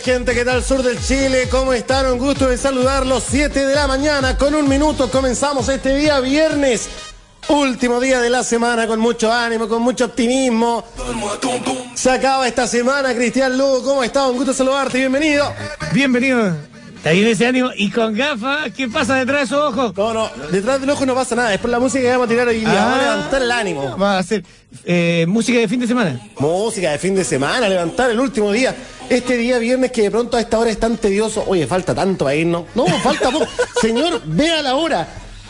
Gente, ¿qué tal sur del Chile? ¿Cómo están? Un gusto de saludarlos. 7 de la mañana con un minuto. Comenzamos este día viernes. Último día de la semana con mucho ánimo, con mucho optimismo. Se acaba esta semana, Cristian Lugo. ¿Cómo estás? Un gusto saludarte. Bienvenido. Bienvenido. Está bien ese ánimo. Y con gafas, ¿qué pasa detrás de esos ojos? No, no, detrás del ojo no pasa nada. Es por la música que vamos a tirar hoy día. Vamos a Ah. levantar el ánimo. Va a hacer eh, música de fin de semana. Música de fin de semana, levantar el último día. Este día viernes que de pronto a esta hora es tan tedioso. Oye, falta tanto para irnos. No, falta poco. Señor, vea la hora.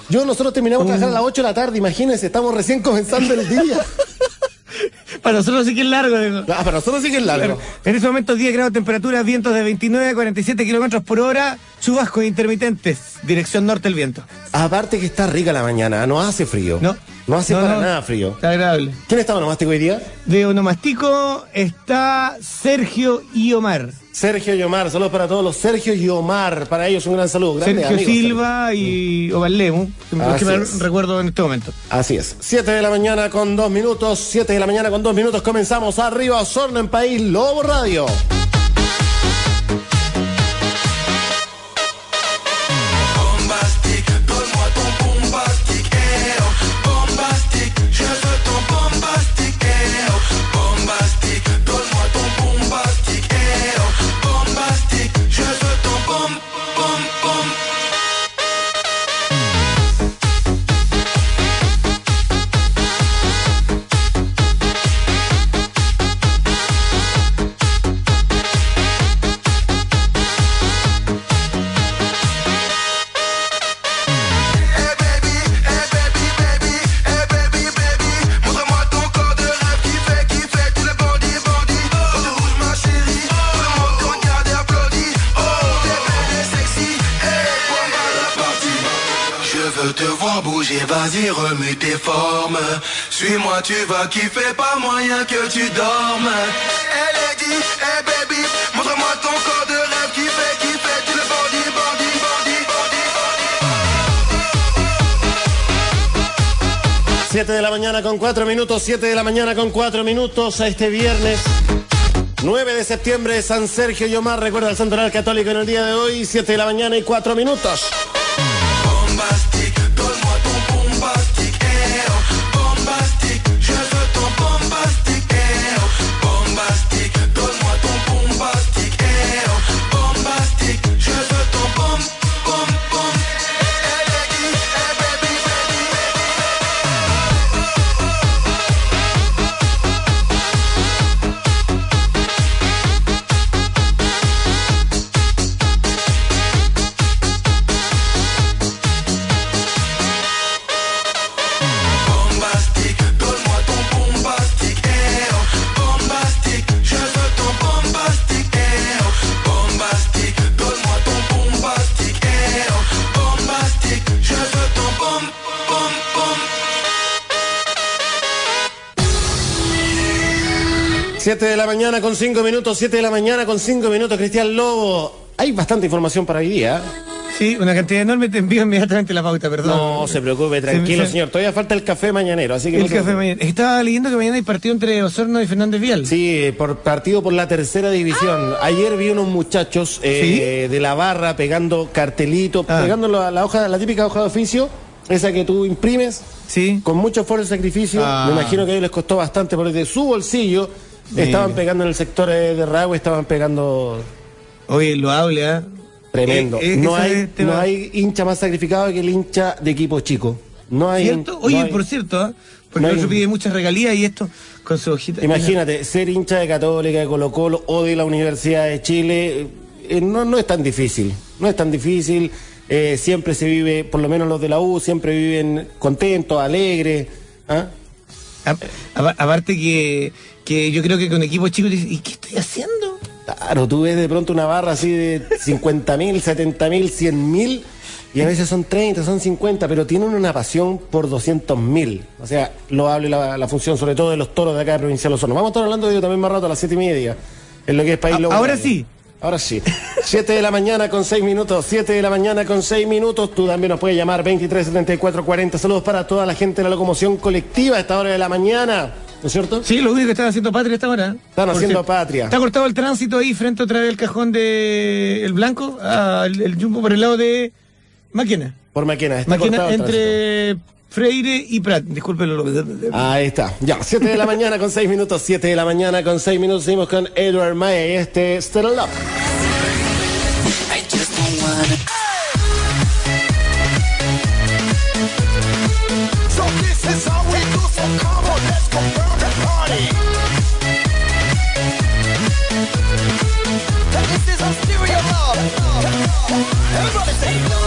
Yo, nosotros terminamos de trabajar a las 8 de la tarde, imagínense, estamos recién comenzando el día. Para nosotros sí que es largo. Ah, para nosotros sí que es largo. En este momento 10 grados de temperatura, vientos de 29 a 47 kilómetros por hora, chubascos intermitentes, dirección norte el viento. Aparte que está rica la mañana, no hace frío. No. No hace No, para no. nada frío. Está agradable. ¿Quién estaba nomástico hoy día? De onomástico está Sergio y Omar. Sergio y Omar, saludos para todos los Sergio y Omar. Para ellos un gran saludo. Sergio amigos, Silva y Omar Lemu, que me es. recuerdo en este momento. Así es. 7 de la mañana con 2 minutos. 7 de la mañana con 2 minutos. Comenzamos arriba Osorno en País Lobo Radio. Suis-moi, tu vas kiffer, pas moyen que tu dormes Elle est dit, eh baby, montre-moi ton corps de rêve qui fait, qui fait tous les bandits, bandits, bandits, bandits, bandits 7 de la mañana con 4 minutos, 7 de la mañana con 4 minutos a este viernes. 9 de septiembre San Sergio y Omar, recuerda el Santoral Católico en el día de hoy, 7 de la mañana y 4 minutos. La mañana con 5 minutos, 7 de la mañana con 5 minutos, Cristian Lobo. Hay bastante información para hoy día. ¿eh? Sí, una cantidad enorme, te envío inmediatamente la pauta, perdón. No se preocupe, tranquilo, Se- se- señor. Todavía falta el café mañanero, así que. El no café mañana. Estaba leyendo que mañana hay partido entre Osorno y Fernández Vial. Sí, por partido por la tercera división. Ayer vi unos muchachos eh, de la barra pegando cartelitos, Ah. pegándolo a la hoja, la típica hoja de oficio, esa que tú imprimes, Sí. con mucho esfuerzo y sacrificio. Ah. Me imagino que a ellos les costó bastante porque de su bolsillo estaban Mira. pegando en el sector eh, de Ragüe, estaban pegando Oye, lo hable, ¿ah? tremendo. Eh, eh, no, hay, no hay hincha más sacrificado que el hincha de equipo chico. No hay. ¿Cierto? no Oye, hay- por cierto, ¿ah? porque no hay- pide muchas regalías y esto con su hojita. Imagínate, ser hincha de Católica, de Colo Colo o de la Universidad de Chile, eh, no, no es tan difícil, no es tan difícil, eh, siempre se vive, por lo menos los de la U, siempre viven contentos, alegres. a- aparte que, que yo creo que con equipos chicos dices, ¿y qué estoy haciendo? Claro, tú ves de pronto una barra así de 50 mil, 70 mil, 100 mil, y a veces son 30, son 50, pero tienen una pasión por 200 mil. O sea, lo hable la, la función, sobre todo de los toros de acá de Provincial Osorno. Vamos a estar hablando de ello también más rato a las 7 y media, en lo que es País A- Lobo ahora sí. Ahora sí. 7 de la mañana con 6 minutos. 7 de la mañana con 6 minutos. Tú también nos puedes llamar 23 74 40. Saludos para toda la gente de la locomoción colectiva a esta hora de la mañana. ¿No es cierto? Sí, lo único que están haciendo patria hasta ahora. ¿eh? Están haciendo patria. Está cortado el tránsito ahí frente otra vez al cajón de El Blanco, ah, el, el, Jumbo por el lado de Maquena. Por Maquena, está Maquena cortado entre. Freire y Prat. Discúlpenlo. Ahí está. Ya, 7 de la mañana con 6 minutos. 7 de la mañana con 6 minutos. Seguimos con Edward Maya y este Stand Up. Take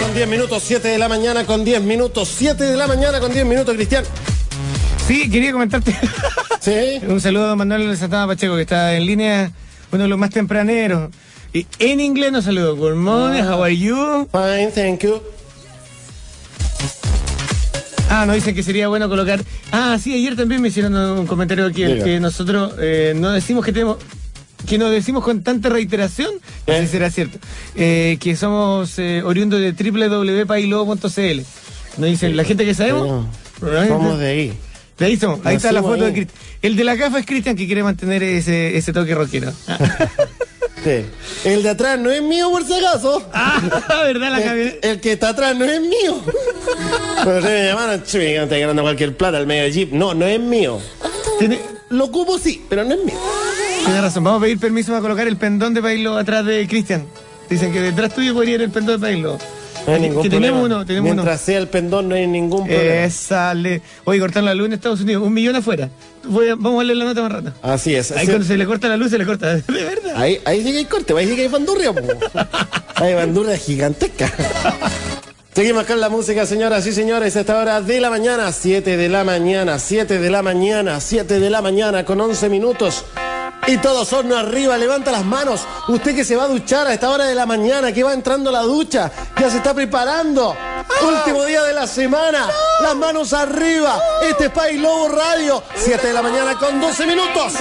con 10 minutos, 7 de la mañana con 10 minutos, 7 de la mañana con 10 minutos, Cristian. Sí, quería comentarte. Sí. Un saludo a Manuel Santana Pacheco, que está en línea, uno de los más tempraneros. Y en inglés nos saludó. Good morning, how are you? Fine, thank you. Ah, nos dicen que sería bueno colocar. Ah, sí, ayer también me hicieron un comentario aquí, Diga. que nosotros eh, no decimos que tenemos que nos decimos con tanta reiteración, eh. será cierto, eh, que somos eh, oriundos de www.pailobo.cl. Nos dicen, la gente que sabemos, somos de ahí. De ahí somos, ahí está la foto de Cristian. El de la gafa es Cristian que quiere mantener ese, ese toque rockero. El de atrás no es mío por si acaso. Ah, ¿verdad la el, el que está atrás no es mío. Pero se me llamaron, está ganando cualquier plata al medio de Jeep. No, no es mío. Lo ocupo sí, pero no es mío. Tienes razón. Vamos a pedir permiso para colocar el pendón de bailo atrás de Cristian. Dicen que detrás tuyo podría ir el pendón de bailo. No hay ningún que problema. tenemos uno, tenemos Mientras uno. sea el pendón, no hay ningún problema. Eh, sale. Oye, cortar la luz en Estados Unidos, un millón afuera. Voy a, vamos a leer la nota más rato. Así es. Ahí cuando se le corta la luz, se le corta. De verdad. Ahí, ahí sí que hay corte, ahí sí que hay bandurria. hay bandurria gigantesca. Seguimos con la música, señoras y señores, a esta hora de la mañana, 7 de la mañana, 7 de la mañana, 7 de la mañana, con 11 minutos. Y todos horno arriba, levanta las manos. Usted que se va a duchar a esta hora de la mañana, que va entrando a la ducha, ya se está preparando. Último día de la semana, las manos arriba. Este es Pai Lobo Radio, 7 de la mañana con 12 minutos.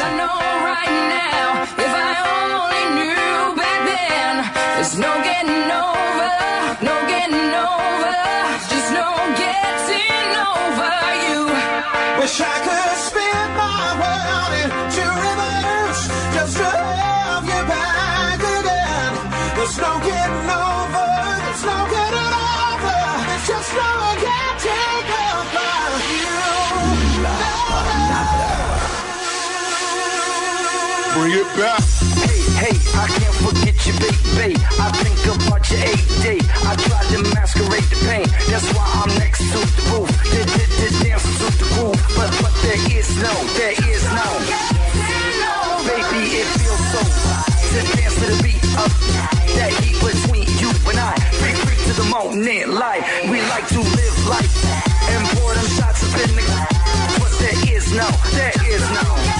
I Bring it back. Hey, hey, I can't forget you, baby. I think about your AD. I tried to masquerade the pain. That's why I'm next to the roof. Did, did, did dances with the groove. But, but there is no, there is no. Baby, it feels so right to dance to the beat of that heat between you and I. Free, free to the moment, light. We like to live life and pour them shots up in the. But there is no, there is no.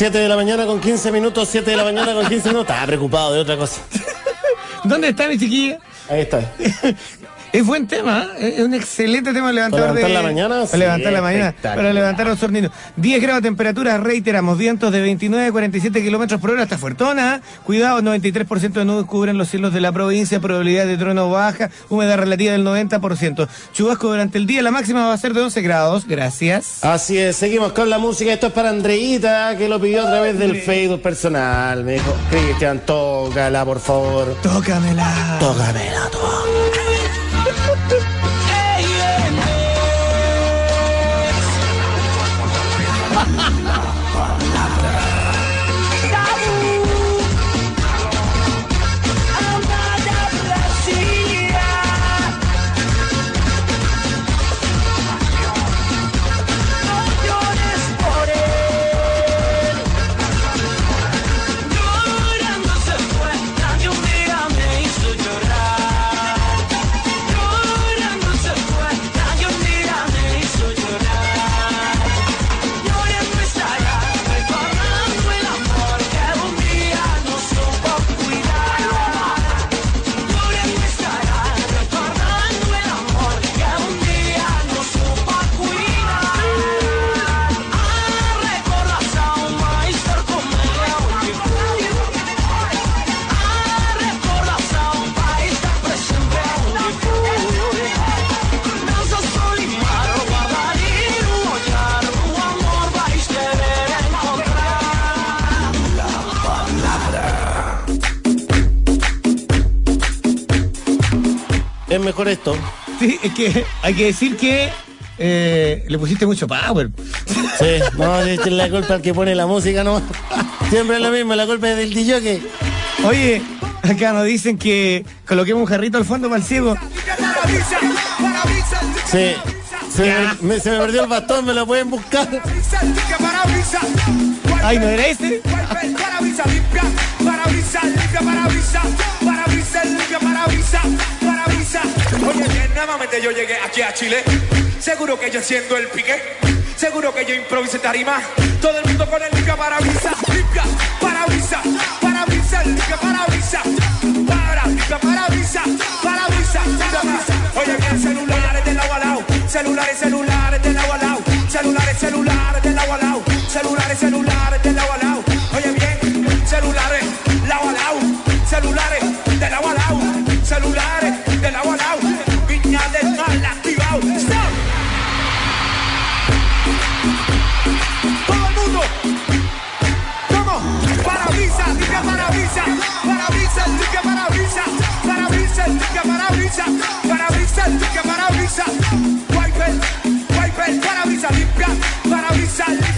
7 de la mañana con 15 minutos, 7 de la mañana con 15 minutos. Estaba preocupado de otra cosa. ¿Dónde está mi chiquilla? Ahí está. Es buen tema, ¿eh? es un excelente tema levantador ¿Para levantar de- la mañana? Para Sí, levantar la mañana, para levantar los horninos. 10 grados de temperatura, reiteramos, vientos de 29 a 47 kilómetros por hora hasta Fuertona. ¿eh? Cuidado, 93% de nubes cubren los cielos de la provincia, probabilidad de trueno baja, humedad relativa del 90%. Chubasco durante el día, la máxima va a ser de 11 grados, gracias. Así es, seguimos con la música. Esto es para Andreita, que lo pidió a través del Facebook personal. Me dijo, Cristian, tócala, por favor. Tócamela. Tócamela, tócala. Esto. Sí, es que hay que decir que eh, le pusiste mucho power. Sí, no, es la culpa al que pone la música, no. Siempre es lo mismo, la culpa es del DJ que. Oye, acá nos dicen que coloquemos un jarrito al fondo para el ciego. Sí. Se me, se me perdió el bastón, me lo pueden buscar. Ay, ¿no era ese? Parabrisas. Oye, bien, nuevamente yo llegué aquí a Chile. Seguro que yo siendo el pique. Seguro que yo improvisé tarima. Todo el mundo con el limpia parabrisas, limpia, parabrisas, parabrisas, limpia. Para, limpia parabrisas, parabrisas, parabrisas. Oye, bien, celulares del agua al lado. Celulares, celulares del lado. Celulares, celulares del lado. Celulares, celulares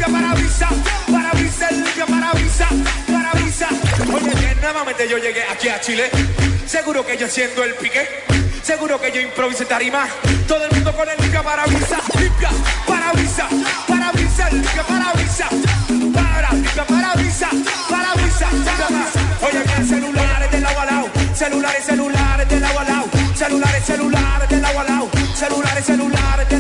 limpia parabrisas, parabrisas, limpia parabrisas, parabrisas. Oye, bien, nuevamente yo llegué aquí a Chile, seguro que yo siendo el pique, seguro que yo improvisé tarima, todo el mundo con el limpia parabrisas, limpia parabrisas, parabrisas, limpia parabrisas, para, limpia parabrisas, parabrisas, parabrisas. Oye, bien, celulares del agua al lado, celulares, celulares del agua al lado, celulares, celulares del agua al lado, celulares, celulares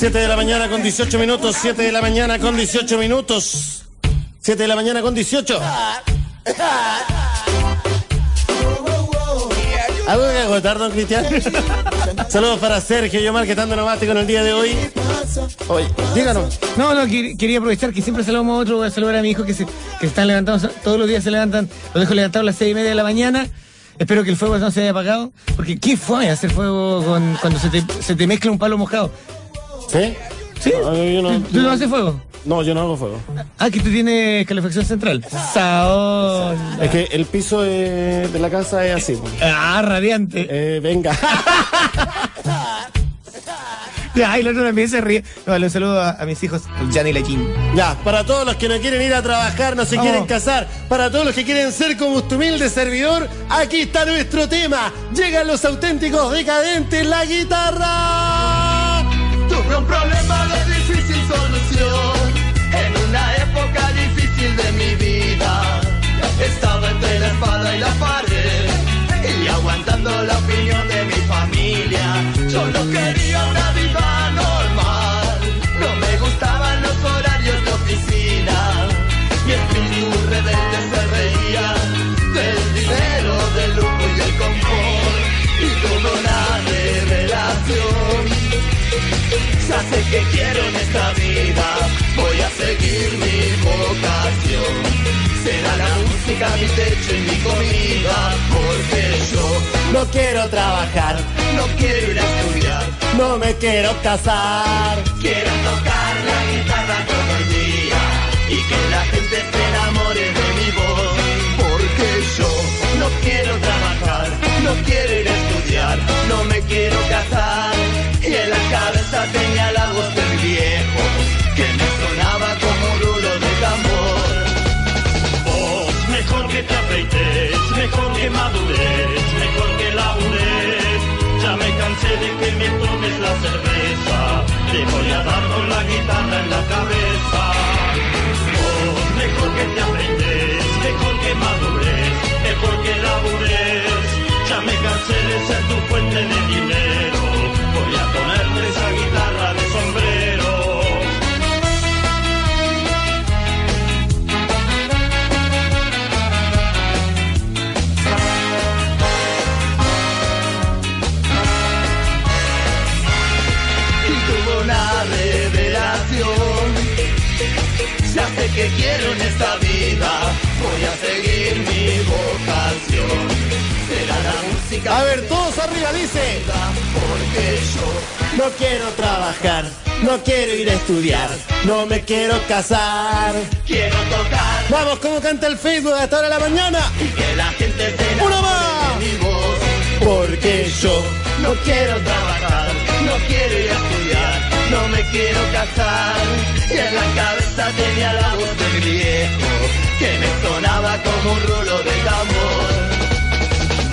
7 de la mañana con 18 minutos, 7 de la mañana con 18 minutos. 7 de la mañana con 18. ¿Algo que agotar, don Cristian? Saludos para Sergio y Omar que de nomás con el día de hoy. Oye, díganos. No, no, quer- quería aprovechar que siempre saludamos a otro. Voy a saludar a mi hijo que se que están levantando, todos los días se levantan, los dejo levantados a las seis y media de la mañana. Espero que el fuego no se haya apagado. Porque qué fue hacer fuego con, cuando se te, se te mezcla un palo mojado. ¿Sí? ¿Sí? No, yo no- ¿Tú no haces fuego? No, yo no hago fuego. Ah, que tú tienes calefacción central. Saón. Es que el piso de, de la casa es así. pues. Ah, radiante. Eh, venga. Ya, y el otro también se ríe. No, le saludo a, a mis hijos, el Jan y la Kim. Ya, para todos los que no quieren ir a trabajar, no se Vamos. quieren casar, para todos los que quieren ser como este humilde servidor, aquí está nuestro tema. Llegan los auténticos decadentes, la guitarra. Tuve un problema de difícil solución en una época difícil de mi vida. Estaba entre la espada y la pared y aguantando la opinión de mi familia. Yo no quería una voy a seguir mi vocación. Será la música mi techo y mi comida, porque yo No quiero trabajar, no quiero ir a estudiar, no me quiero casar. quiero tocar la guitarra todo el día y que la gente se enamore de mi voz, porque yo no quiero trabajar, no quiero ir a estudiar, no me quiero casar y en la cabeza tenía la voz del de que me tomes la cerveza, te voy a dar con la guitarra en la cabeza. Vos, mejor que te afeites, mejor que madures, mejor que labures. Ya me cansé de ser tu fuente de dinero, que quiero en esta vida, voy a seguir mi vocación. Será la música A ver, todos arriba, dice. porque yo No quiero trabajar, no quiero ir a estudiar, no me quiero casar. Quiero tocar Vamos, ¿cómo canta el Facebook a esta hora de la mañana? y que la gente se ¡Una más! de mi voz. Porque yo No quiero trabajar, no quiero ir a estudiar, no me quiero casar. Y en la cabeza tenía la voz de mi viejo, que me sonaba como un rulo de tambor.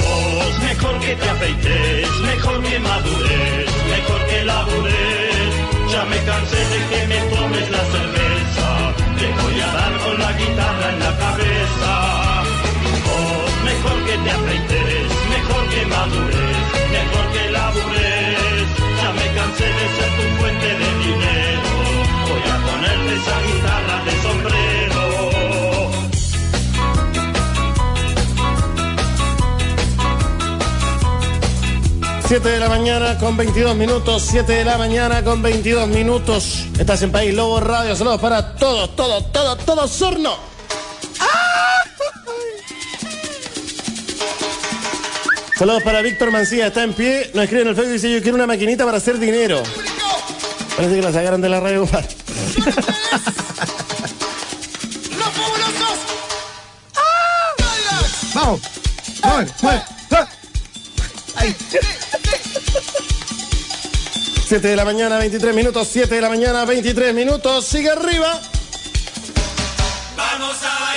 Vos, mejor que te afeites, mejor que madures, mejor que labures. Ya me cansé de que me tomes la cerveza, te voy a dar con la guitarra en la cabeza. Vos, mejor que te afeites, mejor que madures, mejor que labures. Me cansé de ser tu fuente de dinero, voy a ponerte esa guitarra de sombrero. 7 de la mañana con 22 minutos, 7 de la mañana con 22 minutos. Estás en País Lobo Radio, saludos para todos, todos, todos, todos, Sorno. Saludos para Víctor Mancía, está en pie, nos escribe en el Facebook y dice yo quiero una maquinita para hacer dinero. Parece que la sacaron de la radio. compadre. ¡Los fabulosos! ¡Ah! Vamos. Vamos. Mueve. Ah. Ahí. 7 de la mañana, 23 minutos, 7 de la mañana, 23 minutos, sigue arriba. Vamos a bailar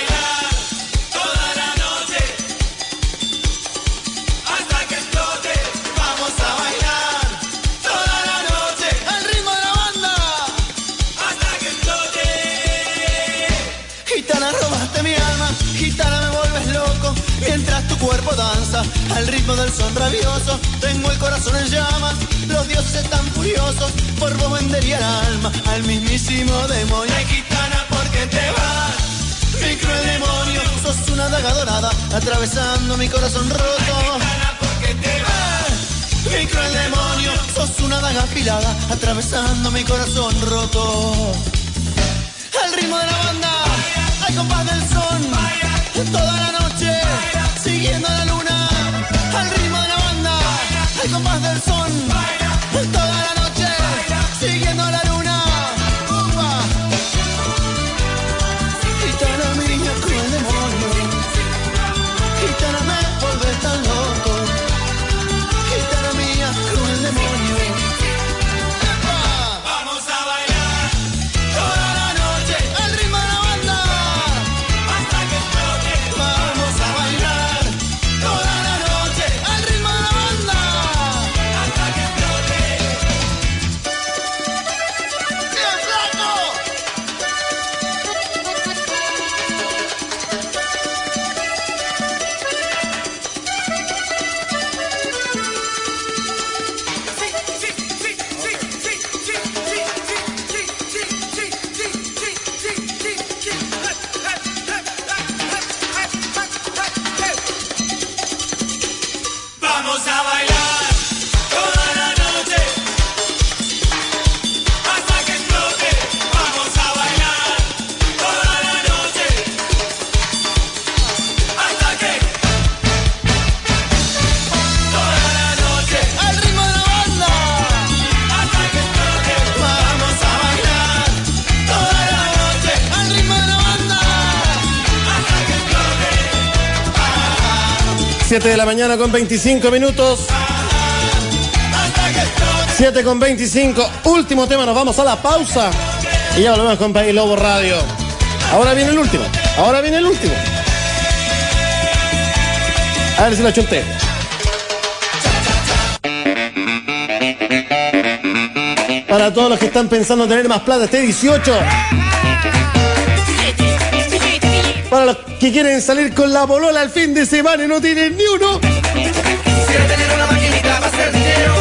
rabioso, tengo el corazón en llamas. Los dioses están furiosos, por vos vendería el alma al mismísimo demonio. Ay, gitana, ¿por qué te vas? Mi cruel demonio, sos una daga dorada, atravesando mi corazón roto. Gitana, ¿por qué te vas? Mi cruel demonio, sos una daga afilada, atravesando mi corazón roto. Al ritmo de la banda, al compás del son, toda la noche, siguiendo la luna. Compás del son, toda la noche, 7 de la mañana con 25 minutos. Hasta que explote. 7 con 25. Último tema, nos vamos a la pausa. Y ya volvemos con País Lobo Radio. Ahora viene el último. Ahora viene el último. A ver si lo chunté. Para todos los que están pensando en tener más plata este 18. Para los que quieren salir con la bolola el fin de semana y no tienen ni uno. Quisiera tener una maquinita para hacer dinero.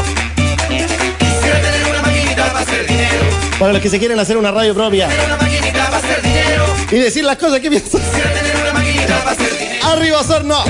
Quisiera tener una maquinita para hacer dinero. Para los que se quieren hacer una radio propia Tener una maquinita para hacer dinero. y decir las cosas que piensan. Quisiera tener una maquinita para hacer dinero. Arriba, Sorno.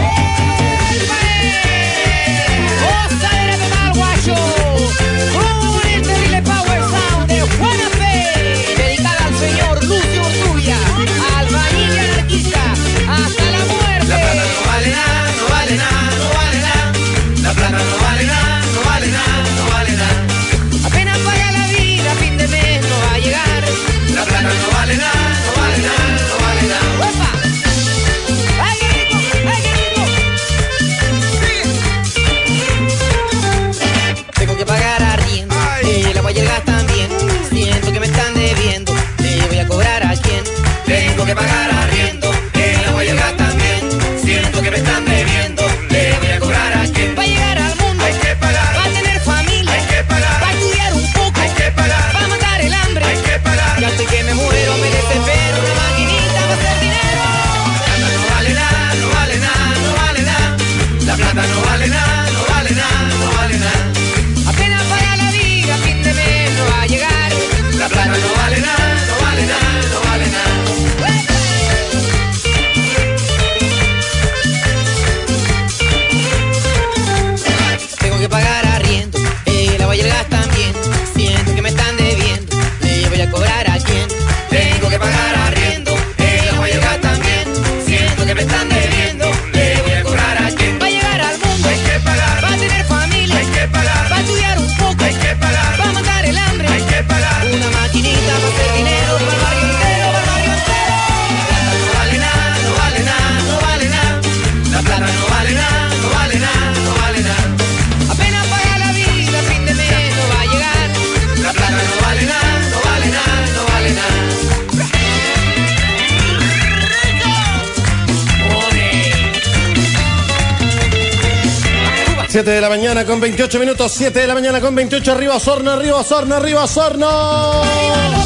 7 de la mañana con 28 minutos, 7 de la mañana con 28, arriba Osorno, arriba Osorno, arriba Osorno.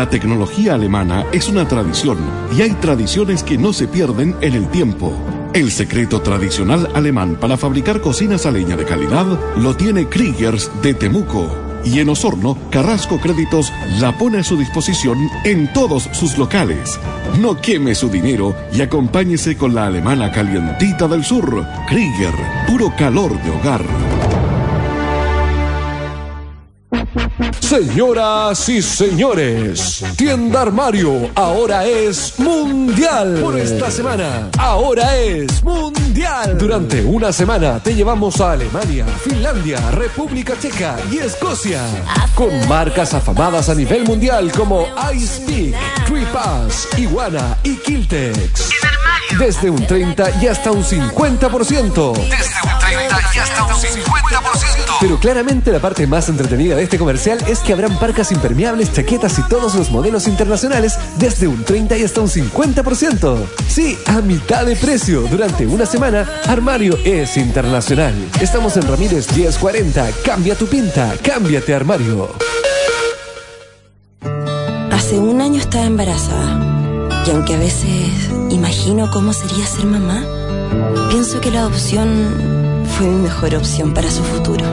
La tecnología alemana es una tradición y hay tradiciones que no se pierden en el tiempo. El secreto tradicional alemán para fabricar cocinas a leña de calidad lo tiene Kriegers de Temuco. Y en Osorno, Carrasco Créditos la pone a su disposición en todos sus locales. No queme su dinero y acompáñese con la alemana calientita del sur. Krieger, puro calor de hogar. Señoras y señores, Tienda Armario ahora es mundial. Por esta semana, ahora es mundial. Durante una semana te llevamos a Alemania, Finlandia, República Checa y Escocia. Con marcas afamadas a nivel mundial como Ice Peak, Tree Pass, Iguana y Kiltex. Desde un 30 y hasta un 50%. Desde un 30 y hasta un 50%. Pero claramente la parte más entretenida de este comercial es que habrán parcas impermeables, chaquetas y todos los modelos internacionales desde un 30 y hasta un 50%. Sí, a mitad de precio. Durante una semana, Armario es internacional. Estamos en Ramírez 1040. Cambia tu pinta, cámbiate Armario. Hace un año estaba embarazada y aunque a veces imagino cómo sería ser mamá, pienso que la adopción fue mi mejor opción para su futuro.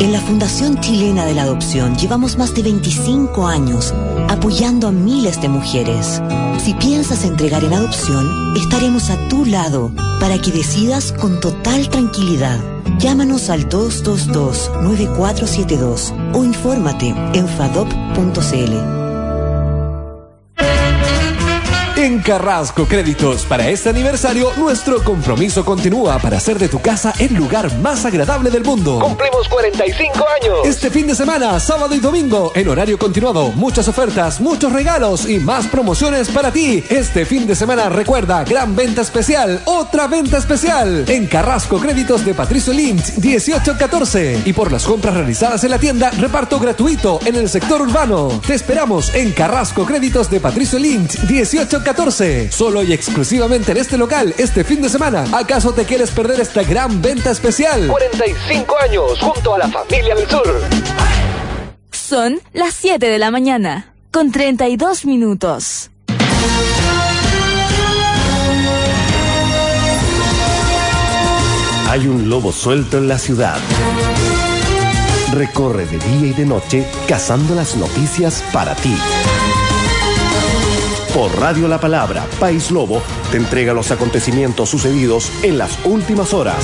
En la Fundación Chilena de la Adopción llevamos más de 25 años apoyando a miles de mujeres. Si piensas entregar en adopción, estaremos a tu lado para que decidas con total tranquilidad. Llámanos al 222-9472 o infórmate en fadop.cl. En Carrasco Créditos, para este aniversario, nuestro compromiso continúa para hacer de tu casa el lugar más agradable del mundo. Cumplimos 45 años. Este fin de semana, sábado y domingo, en horario continuado, muchas ofertas, muchos regalos y más promociones para ti. Este fin de semana, recuerda, gran venta especial, otra venta especial en Carrasco Créditos de Patricio Lynch, 1814. Y por las compras realizadas en la tienda, reparto gratuito en el sector urbano. Te esperamos en Carrasco Créditos de Patricio Lynch, 1814. Solo y exclusivamente en este local, este fin de semana. ¿Acaso te quieres perder esta gran venta especial? 45 años junto a la familia del sur. Son las 7 de la mañana, con 32 minutos. Hay un lobo suelto en la ciudad. Recorre de día y de noche cazando las noticias para ti. Por Radio La Palabra, País Lobo te entrega los acontecimientos sucedidos en las últimas horas.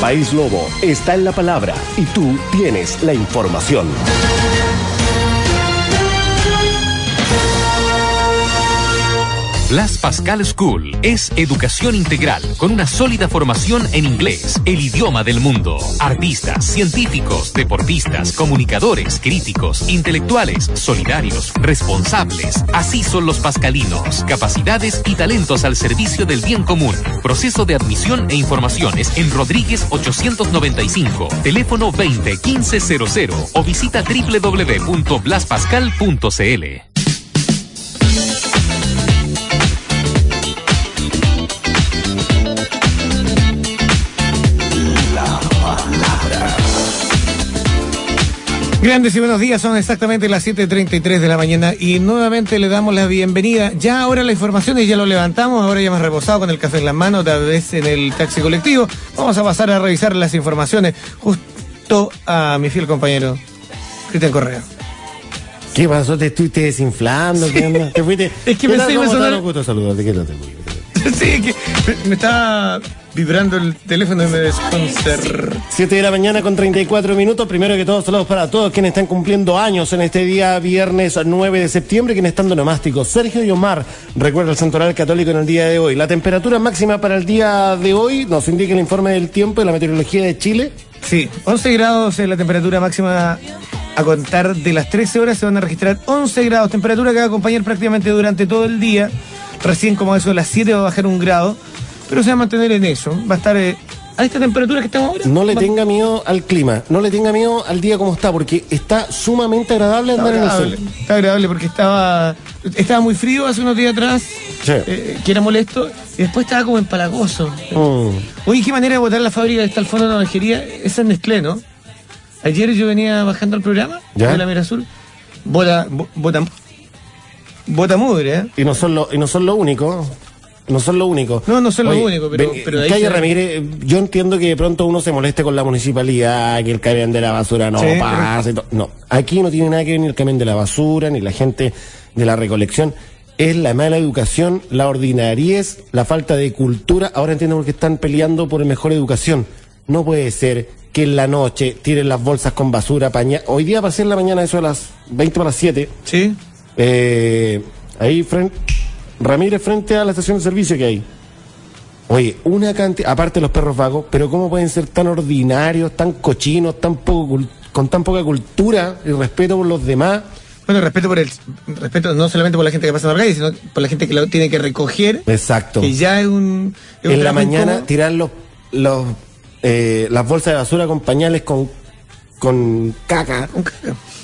País Lobo está en la palabra y tú tienes la información. Blas Pascal School es educación integral con una sólida formación en inglés, el idioma del mundo. Artistas, científicos, deportistas, comunicadores, críticos, intelectuales, solidarios, responsables. Así son los pascalinos. Capacidades y talentos al servicio del bien común. Proceso de admisión e informaciones en Rodríguez 895, teléfono 20 1500 o visita www.blaspascal.cl. Grandes y buenos días, son exactamente las 7.33 de la mañana y nuevamente le damos la bienvenida. Ya ahora la información y ya lo levantamos, ahora ya más reposado con el café en las manos, tal vez en el taxi colectivo. Vamos a pasar a revisar las informaciones justo a mi fiel compañero, Cristian Correa. ¿Qué pasó? ¿Te estuviste desinflando? ¿Qué onda? ¿Te fuiste? Es que ¿Qué pensé que me. ¿Qué tal? sí, es que me estaba vibrando el teléfono me desconcer. 7 de la mañana con 34 minutos. Primero que todo, saludos para todos quienes están cumpliendo años en este día viernes 9 de septiembre, quienes están nomásticos. Sergio y Omar, recuerda el Santoral Católico en el día de hoy. La temperatura máxima para el día de hoy nos indica el informe del tiempo y la meteorología de Chile. Sí, 11 grados es la temperatura máxima a contar de las 13 horas se van a registrar 11 grados, temperatura que va a acompañar prácticamente durante todo el día. Recién como eso de las 7 va a bajar un grado, pero se va a mantener en eso. Va a estar eh, a esta temperatura que estamos ahora. No le Va- tenga miedo al clima, no le tenga miedo al día como está, porque está sumamente agradable Está andar en el agradable, sol. está agradable porque estaba estaba muy frío hace unos días atrás, Sí. eh, que era molesto, y después estaba como empalagoso. Mm. Oye, qué manera de botar la fábrica que está al fondo de la. Esa es Nestlé, ¿no? Ayer yo venía bajando al programa ¿Ya? de la Mira Azul. Bota, bo- bota, bota mugre, ¿eh? Y no son lo, y no son lo único. No son lo único. No, no son lo único, pero- ven, pero Calle se- Ramírez, yo entiendo que de pronto uno se moleste con la municipalidad, que el camión de la basura no Sí, pasa. No, aquí no tiene nada que ver ni el camión de la basura, ni la gente de la recolección. Es la mala educación, la ordinariez, la falta de cultura. Ahora entiendo por qué están peleando por mejor educación. No puede ser que en la noche tiren las bolsas con basura, pañal. Hoy día pasé en la mañana, eso a las 20 para las 7. Sí. Eh, ahí frente, Ramírez frente a la estación de servicio que hay. Oye, una cantidad, aparte de los perros vagos, pero ¿cómo pueden ser tan ordinarios, tan cochinos, tan poco, con tan poca cultura y respeto por los demás? Bueno, respeto por el respeto no solamente por la gente que pasa por la calle, sino por la gente que lo tiene que recoger. Exacto. Que ya es un. es un En la mañana incómodo. tirar los, los, eh, las bolsas de basura con pañales con, con caca.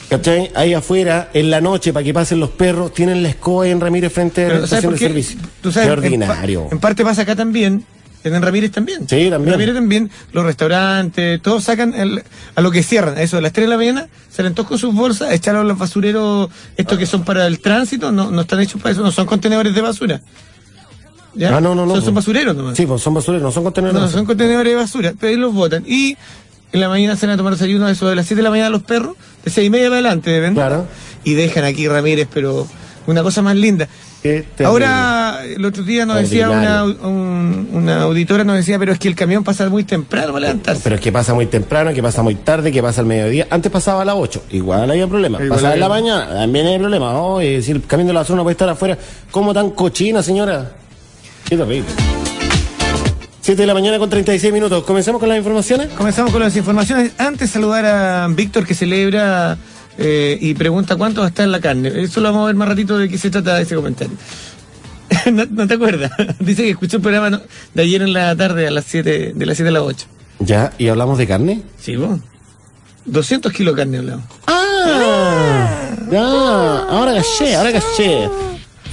¿Cachai? Ahí afuera, en la noche, para que pasen los perros, tienen la escoba en Ramírez frente a la Pero, ¿sabes estación de servicio. Tú sabes, Qué en pa- ordinario. En, parte pasa acá también. En Ramírez también. Sí, también. En Ramírez también. Los restaurantes, todos sacan el- a lo que cierran. A eso, a las 3 de la mañana, salen todos con sus bolsas, echaron los basureros, estos que son para el tránsito, no, no están hechos para eso, no son contenedores de basura. ¿Ya? Ah, no, no, no. Son, son basureros nomás. Sí, pues son basureros, no son contenedores. No, son contenedores de basura, pero ahí los botan. Y en la mañana se van a tomar desayuno, eso de las 7 de la mañana los perros, de 6 y media para adelante, deben. Claro. Y dejan aquí Ramírez, pero una cosa más linda. Ahora, el otro día nos decía una, Ordinario. un- una auditora, nos decía, pero es que el camión pasa muy temprano para levantarse. Pero es que pasa muy temprano, que pasa muy tarde, que pasa al mediodía. Antes pasaba a las 8, igual había problema. Pasaba en la mañana, también hay problema. Oye, si el camión de la no puede estar afuera, ¿cómo tan cochina, señora? Qué terrible. 7 de la mañana con 36 minutos. ¿Comenzamos con las informaciones? Comenzamos con las informaciones. Antes saludar a Víctor que celebra eh, y pregunta cuánto va a estar en la carne. Eso lo vamos a ver más ratito de qué se trata ese comentario. no, no te acuerdas. Dice que escuchó el programa de ayer en la tarde a las 7, de las 7 a las 8. Ya, ¿y hablamos de carne? Sí, vos. 200 kilos de carne hablamos. ¡Ah! Ya, ahora caché, ahora caché.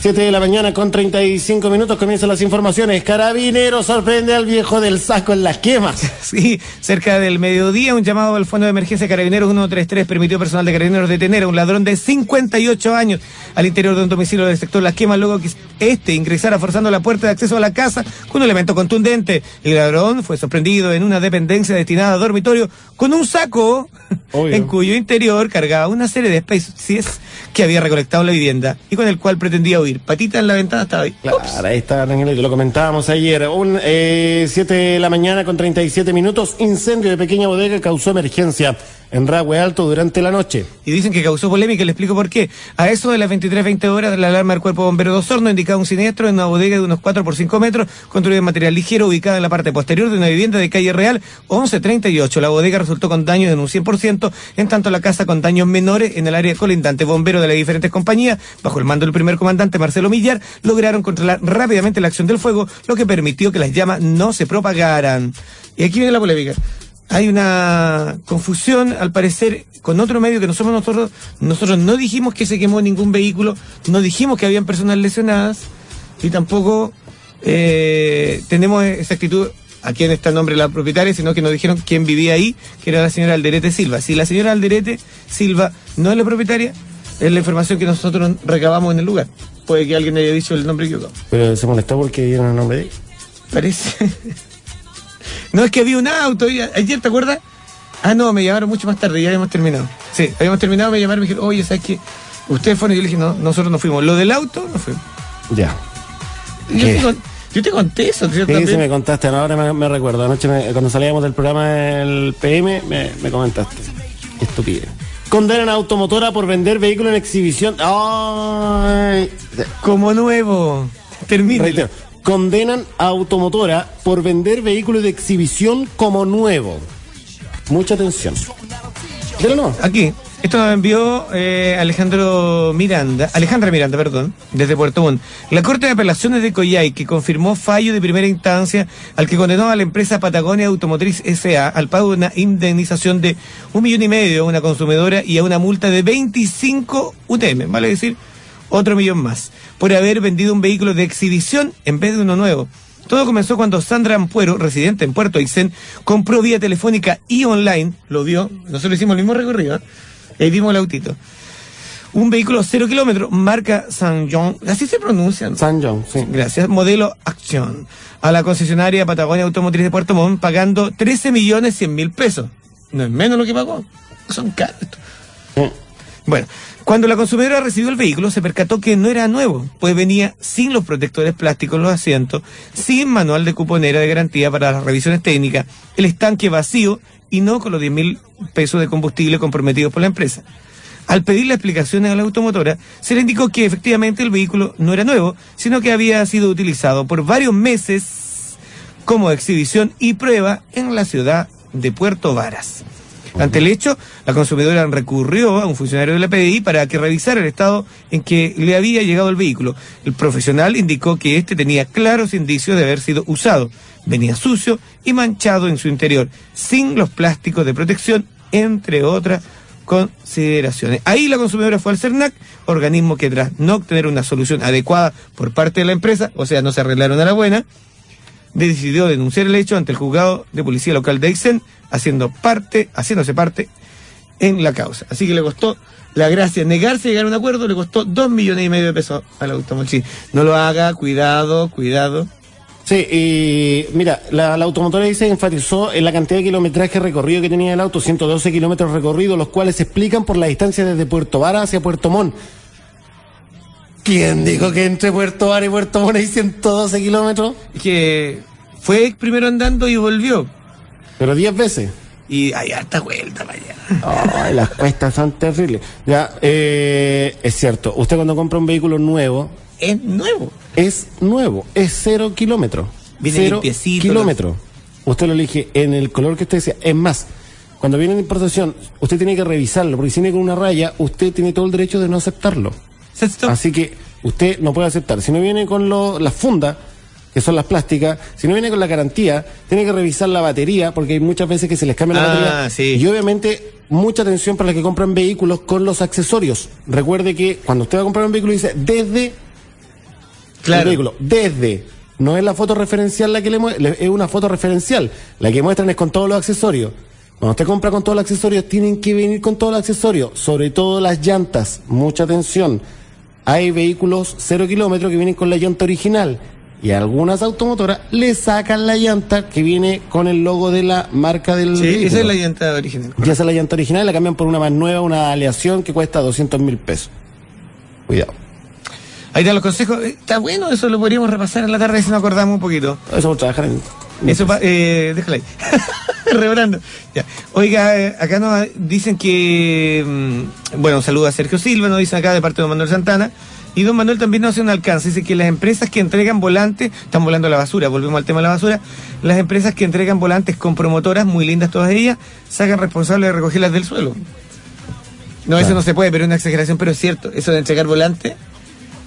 7 de la mañana con 35 minutos comienzan las informaciones. Carabinero sorprende al viejo del saco en las quemas. Sí, cerca del mediodía, un llamado al Fondo de Emergencia Carabineros 133 permitió al personal de Carabineros detener a un ladrón de 58 años al interior de un domicilio del sector Las Quemas, luego que este ingresara forzando la puerta de acceso a la casa con un elemento contundente. El ladrón fue sorprendido en una dependencia destinada a dormitorio con un saco Obvio. en cuyo interior cargaba una serie de especies que había recolectado en la vivienda y con el cual pretendía huir. Patita en la ventana estaba ahí. Claro, ahí está, tranquilito, lo comentábamos ayer. Un 7 de la mañana con 37 minutos, incendio de pequeña bodega causó emergencia en Ragüe Alto durante la noche. Y dicen que causó polémica, le explico por qué. A eso de las 23.20 horas, la alarma del Cuerpo Bombero de Osorno indicaba un siniestro en una bodega de unos 4 por 5 metros, construida en material ligero, ubicada en la parte posterior de una vivienda de calle Real 1138. La bodega resultó con daños en un 100%, en tanto la casa con daños menores en el área colindante. Bomberos de las diferentes compañías, bajo el mando del primer comandante Marcelo Millar, lograron controlar rápidamente la acción del fuego, lo que permitió que las llamas no se propagaran. Y aquí viene la polémica hay una confusión, al parecer, con otro medio que no somos nosotros. Nosotros no dijimos que se quemó ningún vehículo, no dijimos que habían personas lesionadas y tampoco eh, tenemos exactitud a quién está el nombre de la propietaria, sino que nos dijeron quién vivía ahí, que era la señora Alderete Silva. Si la señora Alderete Silva no es la propietaria, es la información que nosotros recabamos en el lugar. Puede que alguien haya dicho el nombre equivocado. Pero se molestó porque dieron el nombre de ella. Parece. no, es que había un auto. y Ayer, ¿te acuerdas? Ah, no, me llamaron mucho más tarde, ya habíamos terminado. Sí, habíamos terminado, me llamaron y me dijeron, oye, ¿sabes qué? Ustedes fueron y yo le dije, no, nosotros no fuimos. Lo del auto, no fuimos. Ya. Yo te, con- yo te conté eso, ¿cierto? Sí, sí, También. me contaste, no, ahora me, me recuerdo. Anoche me- cuando salíamos del programa del PM, me, me comentaste. Estupidez. Condenan a automotora por vender vehículo en exhibición. ¡Ay! Como nuevo. Termina. Condenan a automotora por vender vehículo de exhibición como nuevo. Mucha atención. Dale nomás. Aquí. Esto nos envió eh, Alejandro Miranda, Alejandra Miranda, perdón, desde Puerto Montt. La Corte de Apelaciones de Coyhai, que confirmó fallo de primera instancia al que condenó a la empresa Patagonia Automotriz S.A. al pago de una indemnización de un millón y medio a una consumidora y a una multa de 25 UTM, vale decir, otro millón más, por haber vendido un vehículo de exhibición en vez de uno nuevo. Todo comenzó cuando Sandra Ampuero, residente en Puerto Aysén, compró vía telefónica y online, lo vio, nosotros hicimos el mismo recorrido, ¿eh? ahí vimos el autito. Un vehículo cero kilómetros, marca San John, así se pronuncia. ¿no? San John, sí. Gracias, modelo Acción, a la concesionaria Patagonia Automotriz de Puerto Montt, pagando 13 millones 100 mil pesos. No es menos lo que pagó, son caros. estos. Bueno, cuando la consumidora recibió el vehículo se percató que no era nuevo, pues venía sin los protectores plásticos en los asientos, sin manual de cuponera de garantía para las revisiones técnicas, el estanque vacío y no con los 10 mil pesos de combustible comprometidos por la empresa. Al pedirle explicaciones a la automotora, se le indicó que efectivamente el vehículo no era nuevo, sino que había sido utilizado por varios meses como exhibición y prueba en la ciudad de Puerto Varas. Ante el hecho, la consumidora recurrió a un funcionario de la PDI para que revisara el estado en que le había llegado el vehículo. El profesional indicó que este tenía claros indicios de haber sido usado. Venía sucio y manchado en su interior, sin los plásticos de protección, entre otras consideraciones. Ahí la consumidora fue al CERNAC, organismo que tras no obtener una solución adecuada por parte de la empresa, o sea, no se arreglaron a la buena, decidió denunciar el hecho ante el juzgado de policía local de Aysén, haciendo parte, haciéndose parte en la causa. Así que le costó la gracia, negarse a llegar a un acuerdo, le costó dos millones y medio de pesos al automotriz. No lo haga, cuidado, cuidado. Sí, y mira, la, la automotora dice enfatizó en la cantidad de kilometraje recorrido que tenía el auto, 112 kilómetros recorridos, los cuales se explican por la distancia desde Puerto Vara hacia Puerto Montt. ¿Quién dijo que entre Puerto Vara y Puerto Montt hay 112 kilómetros? Que fue primero andando y volvió. Pero 10 veces. Y hay harta vuelta para allá. Ay, las cuestas son terribles. Ya, eh, es cierto, usted cuando compra un vehículo nuevo, Es nuevo. es nuevo, es cero kilómetros. Viene cero limpiecito, kilómetros. Usted lo elige en el color que usted desea. Es más, cuando viene en importación, usted tiene que revisarlo, porque si viene con una raya, usted tiene todo el derecho de no aceptarlo. Así que usted no puede aceptar. Si no viene con lo- las fundas, que son las plásticas, si no viene con la garantía, tiene que revisar la batería, porque hay muchas veces que se les cambia la Ah, batería. sí. Y obviamente, mucha atención para los que compran vehículos con los accesorios. Recuerde que cuando usted va a comprar un vehículo, dice desde Claro. el vehículo, desde. No es la foto referencial la que le muestra, es una foto referencial. La que muestran es con todos los accesorios. Cuando usted compra con todos los accesorios, tienen que venir con todos los accesorios, sobre todo las llantas. Mucha atención. Hay vehículos cero kilómetros que vienen con la llanta original. Y algunas automotoras le sacan la llanta que viene con el logo de la marca del Sí, vehículo. esa es la llanta original. Ya esa es la llanta original la cambian por una más nueva, una aleación que cuesta 200 mil pesos. Cuidado. Ahí están los consejos. Eh, Está bueno, eso lo podríamos repasar en la tarde si nos acordamos un poquito. Eso por trabajar en... Eso, eh, déjala ahí. Rebrando. Ya. Oiga, eh, acá nos dicen que. mm, bueno, un saludo a Sergio Silva, nos dicen acá de parte de don Manuel Santana. Y don Manuel también nos hace un alcance. Dice que las empresas que entregan volantes, están volando la basura, volvemos al tema de la basura. Las empresas que entregan volantes con promotoras, muy lindas todas ellas, sacan responsables de recogerlas del suelo. No, eso no se puede, pero es una exageración, pero es cierto. Eso de entregar volantes,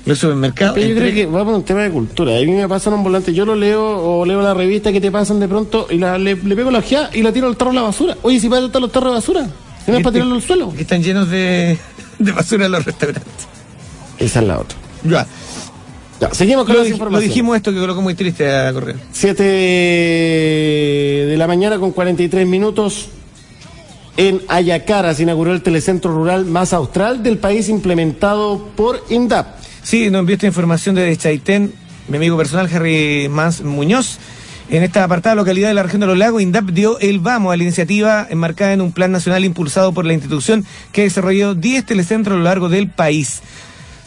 los supermercados. Pero yo creo entregan- que va por un tema de cultura. A mí me pasan un volante, yo lo leo o leo la revista que te pasan de pronto y la- le, le pego la ojeada y la tiro al tarro de la basura. Oye, si para estar los tarros de basura, si no es para tirarlo al suelo. Que están llenos de, de basura los restaurantes. Esa es la otra. Ya. Ya, seguimos con lo, las lo dijimos esto que colocó muy triste a correr. 7 de la mañana con 43 minutos. En Ayacara se inauguró el telecentro rural más austral del país implementado por INDAP. Sí, nos envió esta información desde Chaitén, mi amigo personal Harry Mans Muñoz. En esta apartada localidad de la región de los lagos, INDAP dio el vamos a la iniciativa enmarcada en un plan nacional impulsado por la institución que desarrolló 10 telecentros a lo largo del país.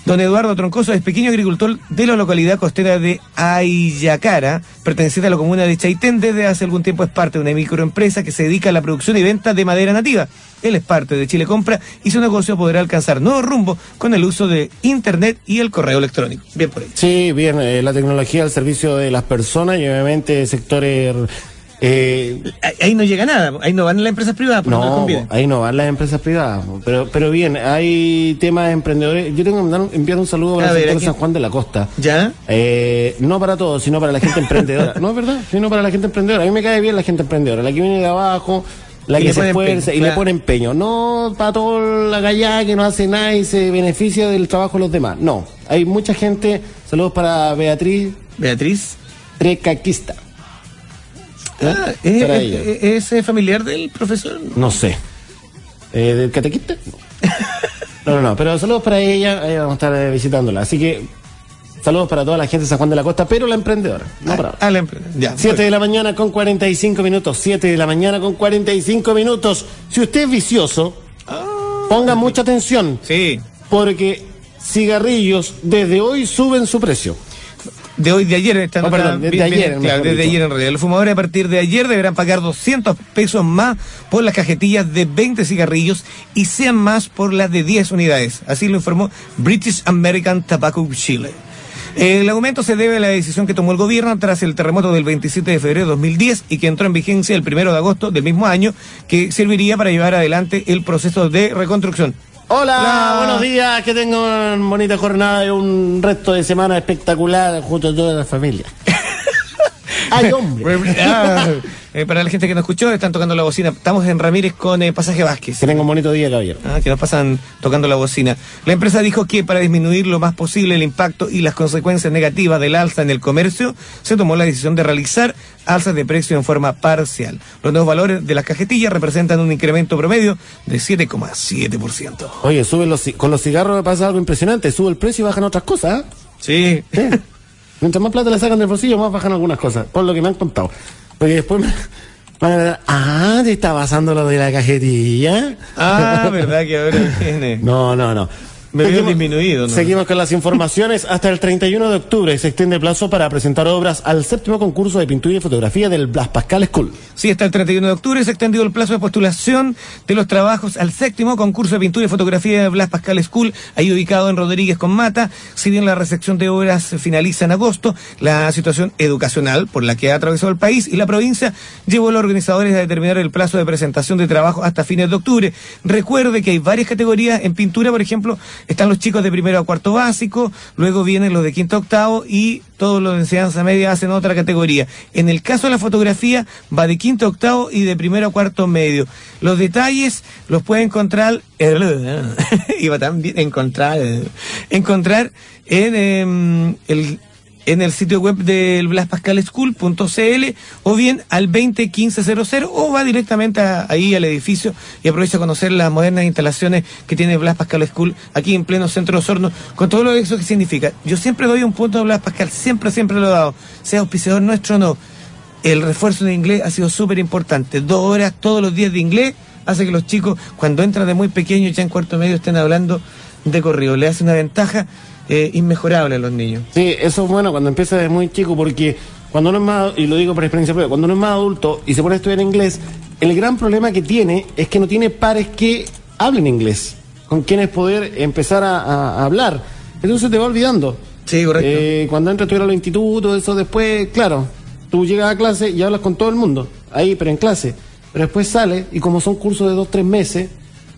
Don Eduardo Troncoso es pequeño agricultor de la localidad costera de Ayacara, perteneciente a la comuna de Chaitén. Desde hace algún tiempo es parte de una microempresa que se dedica a la producción y venta de madera nativa. Él es parte de Chile Compra y su negocio podrá alcanzar nuevos rumbo con el uso de Internet y el correo electrónico. Bien por ahí. Sí, bien, eh, la tecnología al servicio de las personas y obviamente sectores... eh, Ahí- no llega nada, ahí no van las empresas privadas, no no, ahí no van las empresas privadas, pero pero bien, hay temas de emprendedores. Yo tengo que mandar enviar un saludo A para el ver, sector aquí. San Juan de la Costa. ¿Ya? Eh, no para todos, sino para la gente emprendedora. no es verdad, sino para la gente emprendedora. A mí me cae bien la gente emprendedora, la que viene de abajo, la Y que se esfuerza y le pone empeño. No para toda la gallada que no hace nada y se beneficia del trabajo de los demás. No, hay mucha gente. Saludos para Beatriz Beatriz. Trecaquista. Ah, ¿es, Para es- ella. es- es, eh, familiar del profesor? No sé. Eh, ¿Del catequista? No. no, no, no. Pero saludos para ella. Ahí vamos a estar eh, visitándola. Así que saludos para toda la gente de San Juan de la Costa, pero la emprendedora. No para Ah, la empresa. Ya. 7 de la mañana con 45 minutos. 7 de la mañana con 45 minutos. Si usted es vicioso, ponga mucha atención. Sí. Porque cigarrillos desde hoy suben su precio. De hoy, de ayer, esta Oh, nota perdón, desde ayer, viene- claro, desde dicho. ayer en realidad. Los fumadores a partir de ayer deberán pagar 200 pesos más por las cajetillas de 20 cigarrillos y 100 más por las de 10 unidades. Así lo informó British American Tobacco Chile. El aumento se debe a la decisión que tomó el gobierno tras el terremoto del 27 de febrero de 2010 y que entró en vigencia el 1 de agosto del mismo año, que serviría para llevar adelante el proceso de reconstrucción. Hola, buenos días, que tengan bonita jornada y un resto de semana espectacular junto a toda la familia. ¡Ay, hombre! Ah, eh, para la gente que nos escuchó, están tocando la bocina. Estamos en Ramírez con eh, Pasaje Vázquez. Que tengan un bonito día, caballero. Ah, que nos pasan tocando la bocina. La empresa dijo que para disminuir lo más posible el impacto y las consecuencias negativas del alza en el comercio, se tomó la decisión de realizar alzas de precio en forma parcial. Los nuevos valores de las cajetillas representan un incremento promedio de 7,7%. Oye, suben los, con los cigarros me pasa algo impresionante. Sube el precio y bajan otras cosas. ¿eh? Sí. Mientras más plata le sacan del bolsillo, más bajan algunas cosas. Por lo que me han contado. Porque después me van a ver, ah, te está pasando lo de la cajetilla. Ah, ¿verdad que ahora viene? No, no, no. Me Seguimos- disminuido, ¿no? Seguimos con las informaciones. Hasta el 31 de octubre se extiende el plazo para presentar obras al séptimo concurso de pintura y fotografía del Blas Pascal School. Sí, hasta el 31 de octubre se ha extendido el plazo de postulación de los trabajos al séptimo concurso de pintura y fotografía de Blas Pascal School, ahí ubicado en Rodríguez con Mata. Si bien la recepción de obras finaliza en agosto, la situación educacional por la que ha atravesado el país y la provincia llevó a los organizadores a determinar el plazo de presentación de trabajo hasta fines de octubre. Recuerde que hay varias categorías en pintura, por ejemplo, están los chicos de primero a cuarto básico, luego vienen los de quinto a octavo y todos los de enseñanza media hacen otra categoría. En el caso de la fotografía, va de quinto a octavo y de primero a cuarto medio. Los detalles los puede encontrar, iba también encontrar, encontrar en em, el en el sitio web del blaspascalschool.cl o bien al 201500 o va directamente ahí al edificio y aprovecha a conocer las modernas instalaciones que tiene Blas Pascal School aquí en pleno centro de Osorno con todo lo que eso que significa. Yo siempre doy un punto a Blas Pascal, siempre, siempre lo he dado, sea auspiciador nuestro o no. El refuerzo de inglés ha sido súper importante. Dos horas todos los días de inglés hace que los chicos, cuando entran de muy pequeños, ya en cuarto medio, estén hablando de corrido. Le hace una ventaja eh, inmejorable a los niños. Sí, eso es bueno cuando empieza desde muy chico porque cuando uno es más, y lo digo por experiencia propia, cuando uno es más adulto y se pone a estudiar inglés, el gran problema que tiene es que no tiene pares que hablen inglés, con quienes poder empezar a, a- a hablar. Entonces te va olvidando. Sí, correcto. Eh, cuando entras tú a los institutos, eso después, claro, tú llegas a clase y hablas con todo el mundo, ahí, pero en clase. Pero después sales y como son cursos de dos, tres meses,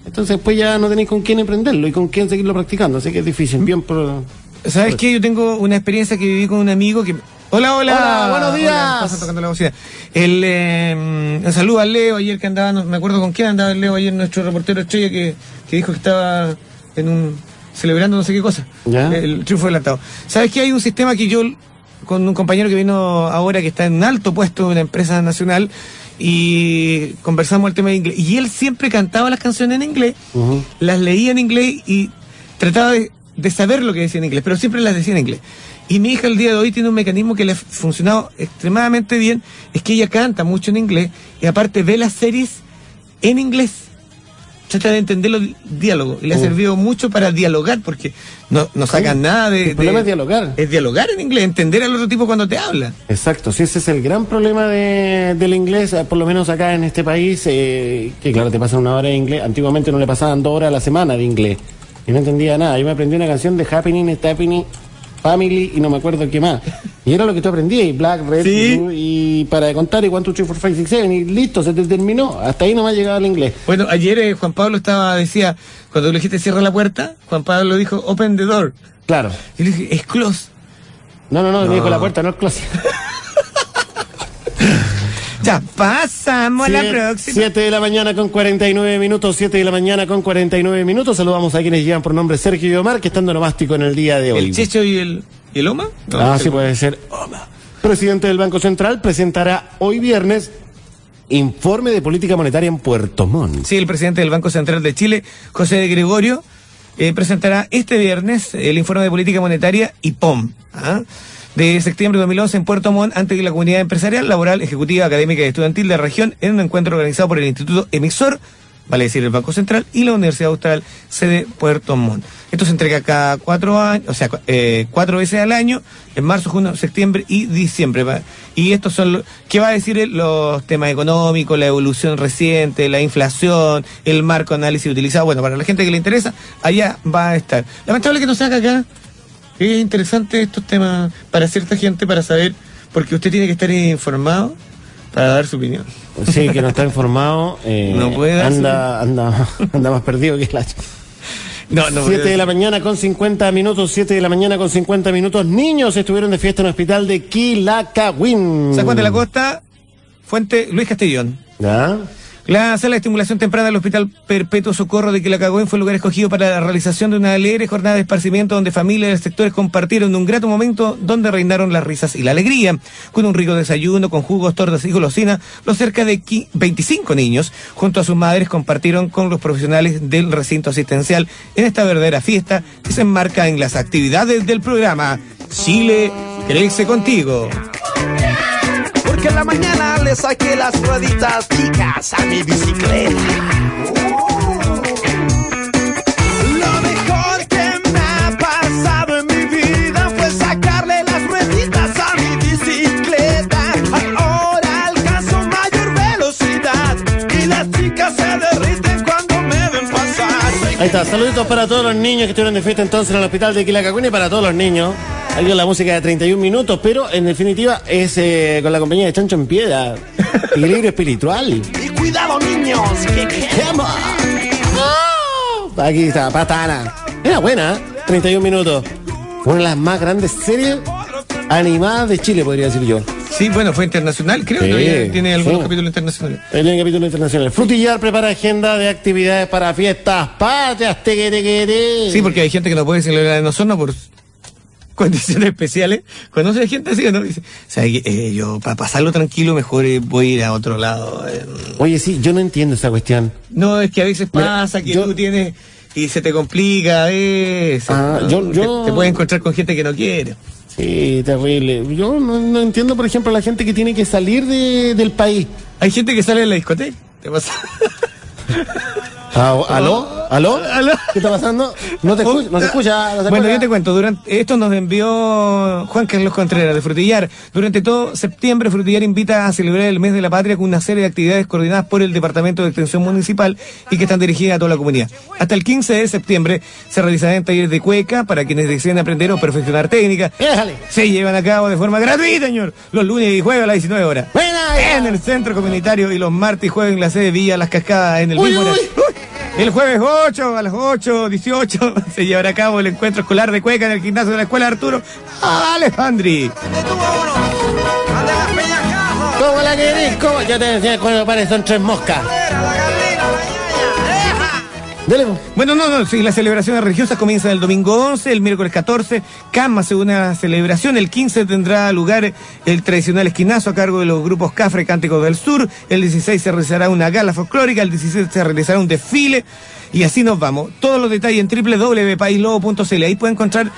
entonces después ya no tenéis con quién emprenderlo y con quién seguirlo practicando, así que es difícil. Bien por... ¿Sabes qué? Yo tengo una experiencia que viví con un amigo que... Hola, hola. Hola, buenos días. Hola, pasa tocando la bocina. El, eh, un saludo al Leo ayer que andaba, no me acuerdo con quién andaba el Leo ayer, nuestro reportero estrella que, que dijo que estaba en un celebrando no sé qué cosa. Ya. El triunfo adelantado. ¿Sabes que hay un sistema que yo, con un compañero que vino ahora, que está en un alto puesto en una empresa nacional, y conversamos el tema de inglés, y él siempre cantaba las canciones en inglés, las leía en inglés y trataba de, de saber lo que decía en inglés, pero siempre las decía en inglés. Y mi hija el día de hoy tiene un mecanismo que le ha funcionado extremadamente bien, es que ella canta mucho en inglés y aparte ve las series en inglés. Trata de entender los di- diálogos y le ha Mm. servido mucho para dialogar porque no, no sacan Sí. nada de... El problema es dialogar. Es dialogar en inglés, entender al otro tipo cuando te habla. Exacto, sí, ese es el gran problema de- del inglés, eh, por lo menos acá en este país, eh, que claro, te pasan una hora de inglés, antiguamente no le pasaban dos horas a la semana de inglés, y no entendía nada, yo me aprendí una canción de Happening, It's Happening, Family, y no me acuerdo qué más, y era lo que tú aprendías, y Black, Red, Sí. Blue, y para contar, y 1, 2, 3, 4, 5, 6, 7, y listo, se te terminó, hasta ahí no me ha llegado el inglés. Bueno, ayer eh, Juan Pablo estaba, decía, cuando le dijiste cierra la puerta, Juan Pablo dijo open the door. Claro. Y le dije, es close. No, no, no, No. me dijo la puerta, no el closet. Ya, pasamos a la próxima. 7 de la mañana con 49 minutos, 7 de la mañana con 49 minutos. Saludamos a quienes llegan por nombre Sergio y Omar, que están de nomástico en el día de hoy. ¿El Checho y el, y el Oma? No, ah, sí puede ser. Oma. Presidente del Banco Central presentará hoy viernes informe de política monetaria en Puerto Montt. Sí, el presidente del Banco Central de Chile, José de Gregorio, eh, presentará este viernes el informe de política monetaria IPOM, ¿ah? De septiembre de 2011 en Puerto Montt ante la comunidad empresarial, laboral, ejecutiva, académica y estudiantil de la región en un encuentro organizado por el Instituto Emisor, vale decir el Banco Central, y la Universidad Austral, sede Puerto Montt. Esto se entrega cada cuatro años, o sea, eh, cuatro veces al año, en marzo, junio, septiembre y diciembre. Y estos son, lo- ¿qué va a decir los temas económicos, la evolución reciente, la inflación, el marco análisis utilizado? Bueno, para la gente que le interesa, allá va a estar. Lamentable que no se haga acá. Es interesante estos temas para cierta gente, para saber, porque usted tiene que estar informado para dar su opinión. Sí, que no está informado. eh, No puede anda, anda, anda más perdido que el hacha. No, no 7 de la mañana con 50 minutos, 7 de la mañana con 50 minutos. Niños estuvieron de fiesta en el hospital de Quilacawin. San Juan de la Costa, Fuente Luis Castellón. ¿Ya? La sala de estimulación temprana del Hospital Perpetuo Socorro de Quilacagüen fue el lugar escogido para la realización de una alegre jornada de esparcimiento donde familias de sectores compartieron un grato momento donde reinaron las risas y la alegría. Con un rico desayuno, con jugos, tortas y golosinas, los cerca de qui- 25 niños, junto a sus madres, compartieron con los profesionales del recinto asistencial en esta verdadera fiesta que se enmarca en las actividades del programa Chile crece contigo. Porque en la mañana le saqué las rueditas chicas a mi bicicleta. Lo mejor que me ha pasado en mi vida fue sacarle las rueditas a mi bicicleta. Ahora alcanzo mayor velocidad y las chicas se derriten cuando me ven pasar. Ahí está, saluditos para todos los niños que estuvieron de fiesta entonces en el hospital de Quilacagüen y para todos los niños. Ahí dio la música de 31 minutos, pero en definitiva es eh, con la compañía de Chancho en Piedra. Equilibrio espiritual. Y cuidado niños, que quema. Aquí está, Patana. Era buena, ¿eh? 31 minutos. Una de las más grandes series animadas de Chile, podría decir yo. Sí, bueno, fue internacional, creo Sí, que tiene algunos sí. capítulos internacionales. Tiene capítulo internacional. Frutillar prepara agenda de actividades para fiestas patrias. teque, teque, te. Sí, porque hay gente que no puede celebrar en Osorno por condiciones especiales. ¿Conoce gente así o no? Dice, o sea, eh, yo para pasarlo tranquilo mejor eh, voy a ir a otro lado. eh. Oye, sí, yo no entiendo esa cuestión. No, es que a veces Mira, pasa que yo- tú tienes y se te complica a veces. Ah, ¿no? yo- yo- Te, te puedes encontrar con gente que no quiere. Sí, terrible. Yo no, no entiendo, por ejemplo, la gente que tiene que salir de- del país. Hay gente que sale de la discoteca. ¿Te pasa? Ah, ¿Aló? ¿Aló? ¿Aló? ¿Qué está pasando? No te escucha, no se escucha. no se Bueno, yo te cuento, durante esto nos envió Juan Carlos Contreras de Frutillar. Durante todo septiembre, Frutillar invita a celebrar el mes de la patria con una serie de actividades coordinadas por el Departamento de Extensión Municipal y que están dirigidas a toda la comunidad. Hasta el 15 de septiembre se realizarán talleres de cueca para quienes deseen aprender o perfeccionar técnicas. Déjale. Se llevan a cabo de forma gratuita, señor, los lunes y jueves a las 19 horas. Buena, En el centro comunitario y los martes y jueves en la sede Villa Las Cascadas en el Uy, mismo uy. Uy. El jueves 8 a las 8, 18 se llevará a cabo el encuentro escolar de cueca en el gimnasio de la escuela Arturo Alejandri. ¿Cómo la querés? ¿Cómo? Yo te decía cuando pares son tres moscas. Bueno, no, no, sí, las celebraciones religiosas comienzan el domingo 11, el miércoles 14, Cama se une a la celebración, el 15 tendrá lugar el tradicional esquinazo a cargo de los grupos Cafre Cánticos del Sur, el 16 se realizará una gala folclórica, el 17 se realizará un desfile y así nos vamos. Todos los detalles en www.paislobo.cl, ahí pueden encontrar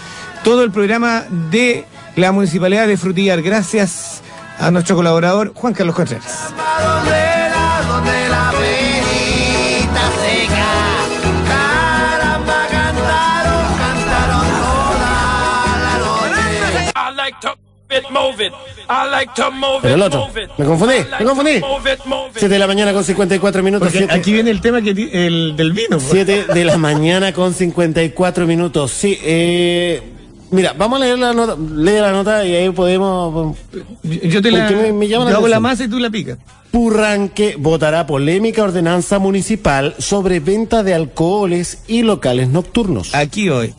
todo el programa de la Municipalidad de Frutillar. Gracias a nuestro colaborador Juan Carlos Contreras. Pero el otro. move it. Me confundí, me confundí. to Move it, move it. 7 de la mañana con 54 minutos. Porque siete- aquí viene el tema que ti- el del vino. pues. 7 de la mañana con 54 minutos. Sí, eh, mira, vamos a leer la nota, lee la nota y ahí podemos... Yo te la, me- me llama la yo hago la masa y tú la picas. Purranque votará polémica ordenanza municipal sobre venta de alcoholes y locales nocturnos. Aquí hoy.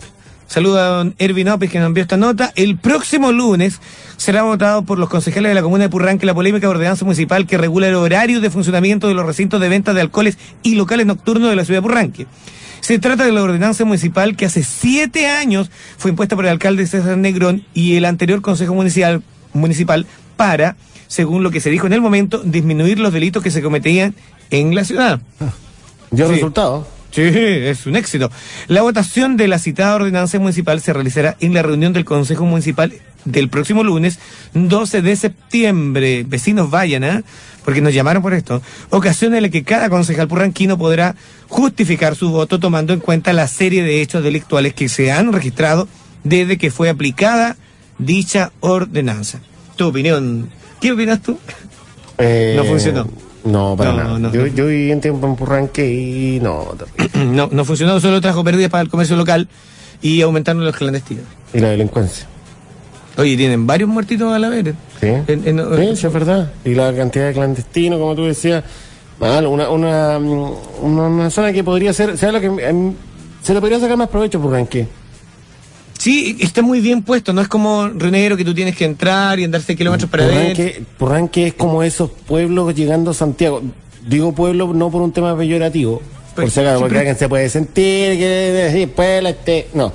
Saluda a don Ervin López que nos envió esta nota. El próximo lunes será votado por los concejales de la comuna de Purranque la polémica ordenanza municipal que regula el horario de funcionamiento de los recintos de venta de alcoholes y locales nocturnos de la ciudad de Purranque. Se trata de la ordenanza municipal que hace siete años fue impuesta por el alcalde César Negrón y el anterior consejo municipal, municipal para, según lo que se dijo en el momento, disminuir los delitos que se cometían en la ciudad. ¿Dio Sí. resultado? Sí, es un éxito. La votación de la citada ordenanza municipal se realizará en la reunión del Consejo Municipal del próximo lunes, 12 de septiembre. Vecinos vayan, ¿eh? Porque nos llamaron por esto. Ocasión en la que cada concejal purranquino podrá justificar su voto tomando en cuenta la serie de hechos delictuales que se han registrado desde que fue aplicada dicha ordenanza. Tu opinión. ¿Qué opinas tú? Eh, No funcionó. No, para No, nada. no. yo, yo viví en tiempo en Purranque y no, no, no funcionó, solo trajo pérdidas para el comercio local y aumentaron los clandestinos. Y la delincuencia. Oye, tienen varios muertitos a la vez. Sí. En- en- Sí, sí, es verdad. Y la cantidad de clandestinos, como tú decías, mal, una, una, mm, una, una zona que podría ser, ¿sabes lo que em, se le podría sacar más provecho Purranque? Sí, está muy bien puesto, no es como Renegro que tú tienes que entrar y andar 6 kilómetros para ver. Purranque, Purranque es como esos pueblos llegando a Santiago. Digo pueblo no por un tema peyorativo, por Pues, si acaso, porque alguien se puede sentir que sí, pueblo, este, no.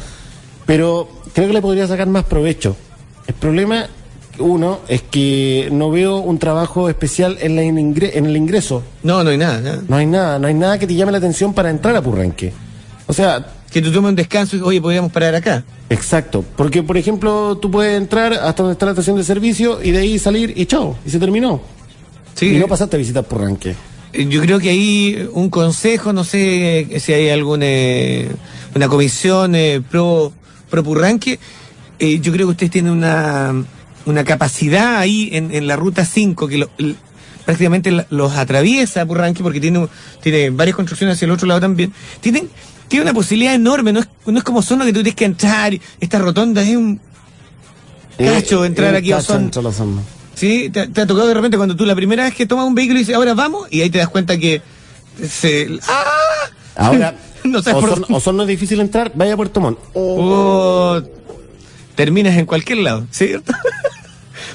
Pero creo que le podría sacar más provecho. El problema, uno, es que no veo un trabajo especial en, la ingre- en el ingreso. No, no hay nada, nada. No hay nada, no hay nada que te llame la atención para entrar a Purranque. O sea, Que tú tomes un descanso y, oye, podríamos parar acá. exacto. Porque, por ejemplo, tú puedes entrar hasta donde está la estación de servicio y de ahí salir y chao, y se terminó. Sí. Y no pasaste a visitar Purranque. Eh, Yo creo que ahí un consejo, no sé eh, si hay alguna eh, una comisión eh, pro, pro Purranque, eh, yo creo que ustedes tienen una, una capacidad ahí en, en la ruta 5 que lo- prácticamente los atraviesa Purranque porque tiene, tiene varias construcciones hacia el otro lado también. Tienen, tiene una posibilidad enorme, no es, no es como zona que tú tienes que entrar, esta rotonda es un cacho Eh, entrar un aquí a Osorno. Osorno. Sí, te, te ha tocado de repente cuando tú la primera vez que tomas un vehículo y dices, ahora vamos, y ahí te das cuenta que se... ¡Ah! Ahora, No sé por Osorno, Osorno es difícil entrar, vaya a Puerto Montt. Oh, terminas en cualquier lado, ¿cierto?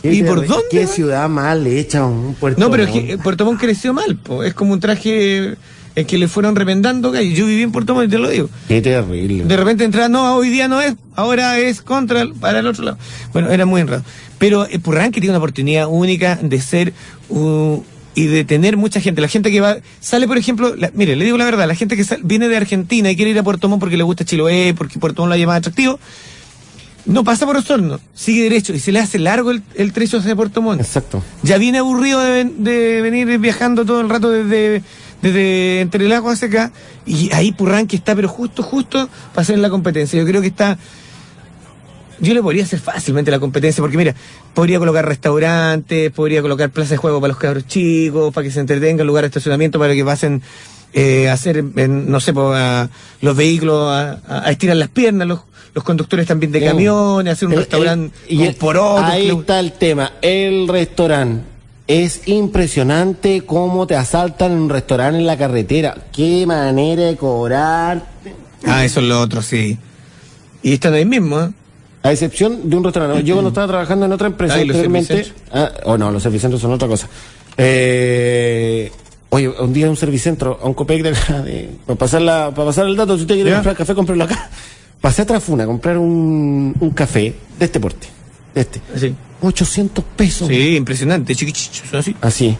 ¿Y por dónde? Qué ciudad mal hecha, un Puerto No, pero es Montt. que Puerto Montt creció mal, po. es como un traje en que le fueron remendando calles. Yo viví en Puerto Montt y te lo digo. Qué terrible. De repente entra, no, hoy día no es, ahora es contra, el- para el otro lado. Bueno, era muy enredado. Pero eh, Purranque tiene una oportunidad única de ser uh, y de tener mucha gente. La gente que va, sale, por ejemplo, la- mire, le digo la verdad, la gente que viene de Argentina y quiere ir a Puerto Montt porque le gusta Chiloé, porque Puerto Montt la llama atractivo, no pasa por Osorno, sigue derecho y se le hace largo el, el trecho hacia Puerto Montt. Exacto. Ya viene aburrido de venir viajando todo el rato desde, desde entre el agua hacia acá. Y ahí Purranque está, pero justo, justo para hacer la competencia. Yo creo que está. Yo le podría hacer fácilmente la competencia, porque mira, podría colocar restaurantes, podría colocar plazas de juego para los cabros chicos, para que se entretengan, lugar de estacionamiento para que pasen eh, a hacer, en, no sé, a- los vehículos a, estirar las piernas, los, los conductores también de Sí. camiones, hacer un El- restaurante el- y el- porotos. Ahí está el tema. El restaurante. Es impresionante cómo te asaltan en un restaurante en la carretera. Qué manera de cobrar. Ah, eso es lo otro, sí. Y están ahí mismo, ¿eh? A excepción de un restaurante. Yo cuando estaba trabajando en otra empresa Ah, ¿y los anteriormente. Ah, oh no, los servicentros son otra cosa. Eh, Oye, un día en un servicentro, a un copec de acá, de- para, pasar la, para pasar el dato, si usted quiere ¿Ya? comprar café, cómprelo acá. Pasé a Trafuna a comprar un, un café de este porte. De este. Sí. 800 pesos. Sí, impresionante, chiquichichos, así. Así.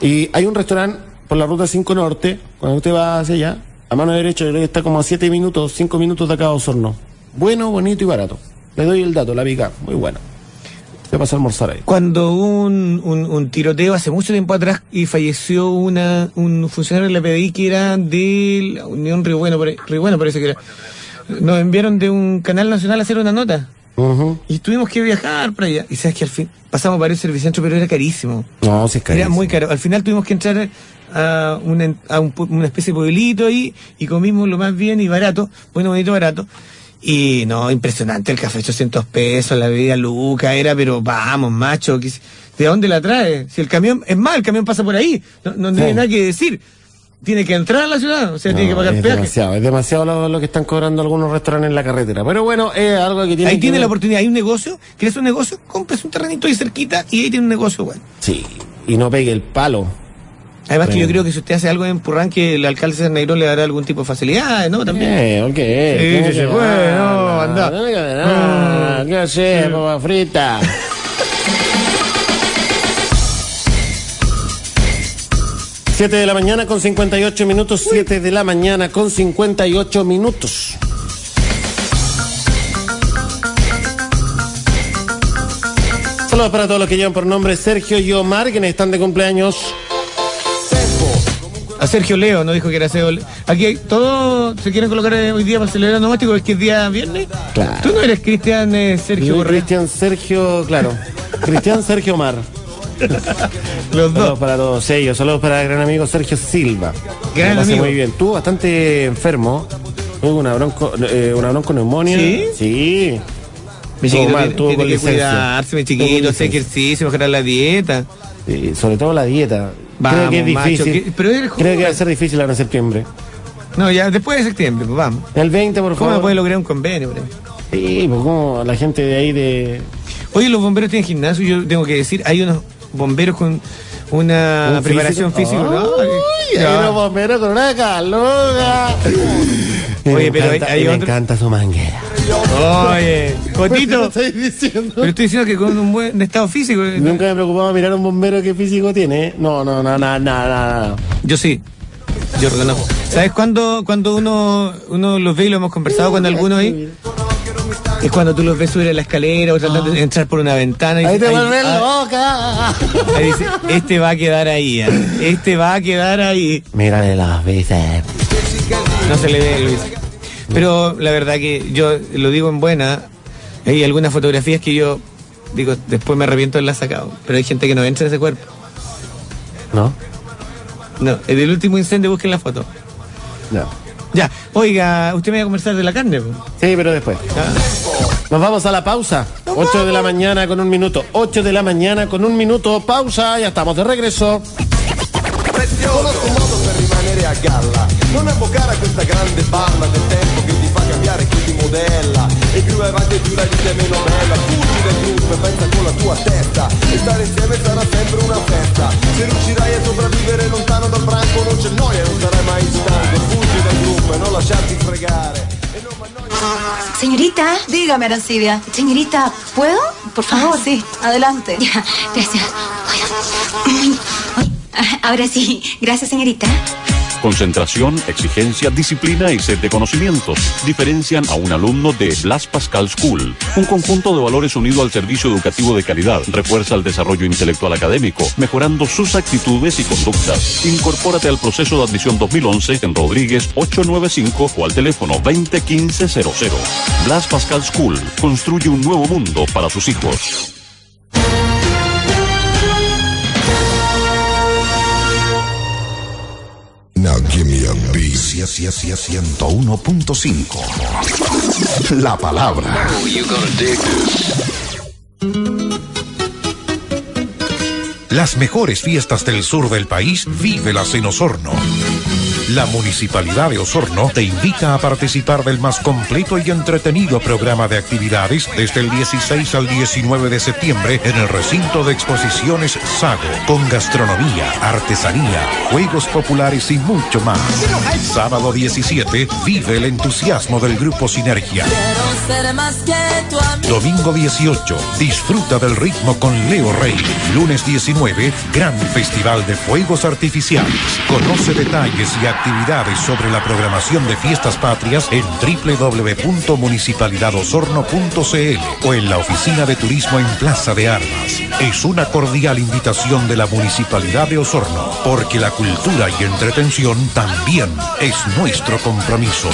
Y hay un restaurante por la ruta 5 Norte, cuando usted va hacia allá, a mano derecha, yo creo que está como a 7 minutos, 5 minutos de acá a Osorno. Bueno, bonito y barato. Le doy el dato, la pica, muy bueno. Se pasa a almorzar ahí. Cuando hubo un, un, un tiroteo hace mucho tiempo atrás y falleció una, un funcionario de la PDI que era de la Unión Río Bueno, Río Bueno parece que era. Nos enviaron de un canal nacional a hacer una nota. Y tuvimos que viajar para allá. Y sabes que al fin pasamos varios servicios, pero era carísimo. No, sí es Era carísimo. muy caro. Al final tuvimos que entrar a, una, a un una especie de pueblito ahí y comimos lo más bien y barato, bueno, bonito, barato. Y no, impresionante el café, 800 pesos, la bebida Luca, era, pero vamos, macho, ¿de dónde la trae? Si el camión, es más, el camión pasa por ahí, no, no tiene nada que decir tiene que entrar a la ciudad, o sea, tiene que pagar es. Demasiado, es demasiado lo, que están cobrando algunos restaurantes en la carretera. Pero bueno, es algo que tiene. Ahí tiene la oportunidad, hay un negocio, quieres un negocio, compres un terrenito ahí cerquita y ahí tiene un negocio, bueno. Sí, y no pegue el palo. Además que yo creo que si usted hace algo en Purrán que el alcalde de Negro le dará algún tipo de facilidades, ¿no? También. Eh, ok. Bueno, anda. No, no, no, no, 7 de la mañana con 58 minutos, 7 de la mañana con 58 minutos. Saludos para todos los que llevan por nombre Sergio y Omar, quienes están de cumpleaños. A Sergio Leo, no dijo que era Sergio Leo. Aquí todos se quieren colocar hoy día para celebrar nomático, es que es día viernes. Claro. Tú no eres Cristian eh, Sergio Cristian Sergio, claro. Cristian Sergio Omar. Los Saludos para todos ellos. Saludos para el gran amigo Sergio Silva. Gran amigo. muy bien. Tú bastante enfermo. Tuvo una bronco, eh, una bronconeumonía. ¿Sí? Sí. Mi chiquito mal, tiene, tiene que cuidarse, mi chiquito, hacer ejercicio, mejorar la dieta. Sí, sobre todo la dieta. Vamos, Creo que es macho, difícil. que- pero eres Creo que va a ser difícil ahora en septiembre. No, ya después de septiembre, pues vamos. El 20, por ¿Cómo favor. me puede lograr un convenio? ahí? Sí, pues como la gente de ahí de. Oye, los bomberos tienen gimnasio, yo tengo que decir, hay unos bomberos con una ¿Un preparación física. ¿no? Ay, Ya. hay unos bomberos con una caluga. Oye, me pero hay- encanta, hay me otro- encanta su manguera. Oye, Cotito. ¿Qué estoy diciendo? Pero estoy diciendo que con un buen estado físico. eh, Nunca me preocupaba mirar a un bombero qué físico tiene. ¿eh? No, no, no, no, no, no, no. Yo sí. Yo reconozco. ¿Sabes cuándo, cuando uno, uno los ve y lo hemos conversado con algunos ahí? Es cuando tú los ves subir a la escalera o tratando de entrar por una ventana. Y Ahí te vuelves ah, loca. ahí dice, este va a quedar ahí. ah. Este va a quedar ahí. Mírale las veces. No se le ve, Luis. Pero la verdad que yo lo digo en buena. Hay algunas fotografías que yo digo, después me arrepiento de haberlas sacado. Pero hay gente que no entra en ese cuerpo. ¿No? No, en el último incendio busquen la foto. No. Ya, oiga, usted me va a conversar de la carne. Sí, pero después. Nos vamos a la pausa. 8 de la mañana con un minuto. 8 de la mañana con un minuto. Pausa, ya estamos de regreso. Conosco un modo per rimanere a galla Non invocare a questa grande balla del tempo che ti fa cambiare, che ti modella E più vai avanti e più la vita è meno bella Fuggi del gruppo e pensa con la tua testa E stare insieme sarà sempre una festa Se riuscirai a sopravvivere lontano dal branco Non c'è noia, non sarai mai stanco Señorita. Dígame, Arancibia. Señorita, ¿puedo? Por favor. sí, adelante. gracias. Ahora sí, gracias, señorita. Concentración, exigencia, disciplina y sed de conocimientos diferencian a un alumno de Blas Pascal School. Un conjunto de valores unido al servicio educativo de calidad refuerza el desarrollo intelectual académico, mejorando sus actitudes y conductas. Incorpórate al proceso de admisión 2011 en Rodríguez 895 o al teléfono 201500. Blas Pascal School construye un nuevo mundo para sus hijos. Now give me a beat. 101.5. La palabra. Las mejores fiestas del sur del país, vívelas en Osorno. La Municipalidad de Osorno te invita a participar del más completo y entretenido programa de actividades desde el 16 al 19 de septiembre en el recinto de exposiciones Sago, con gastronomía, artesanía, juegos populares y mucho más. Sábado 17, vive el entusiasmo del grupo Sinergia. Domingo 18, disfruta del ritmo con Leo Rey. Lunes 19, gran festival de fuegos artificiales. Conoce detalles y actividades sobre la programación de fiestas patrias en www.municipalidadosorno.cl o en la oficina de turismo en Plaza de Armas. Es una cordial invitación de la Municipalidad de Osorno, porque la cultura y entretención también es nuestro compromiso.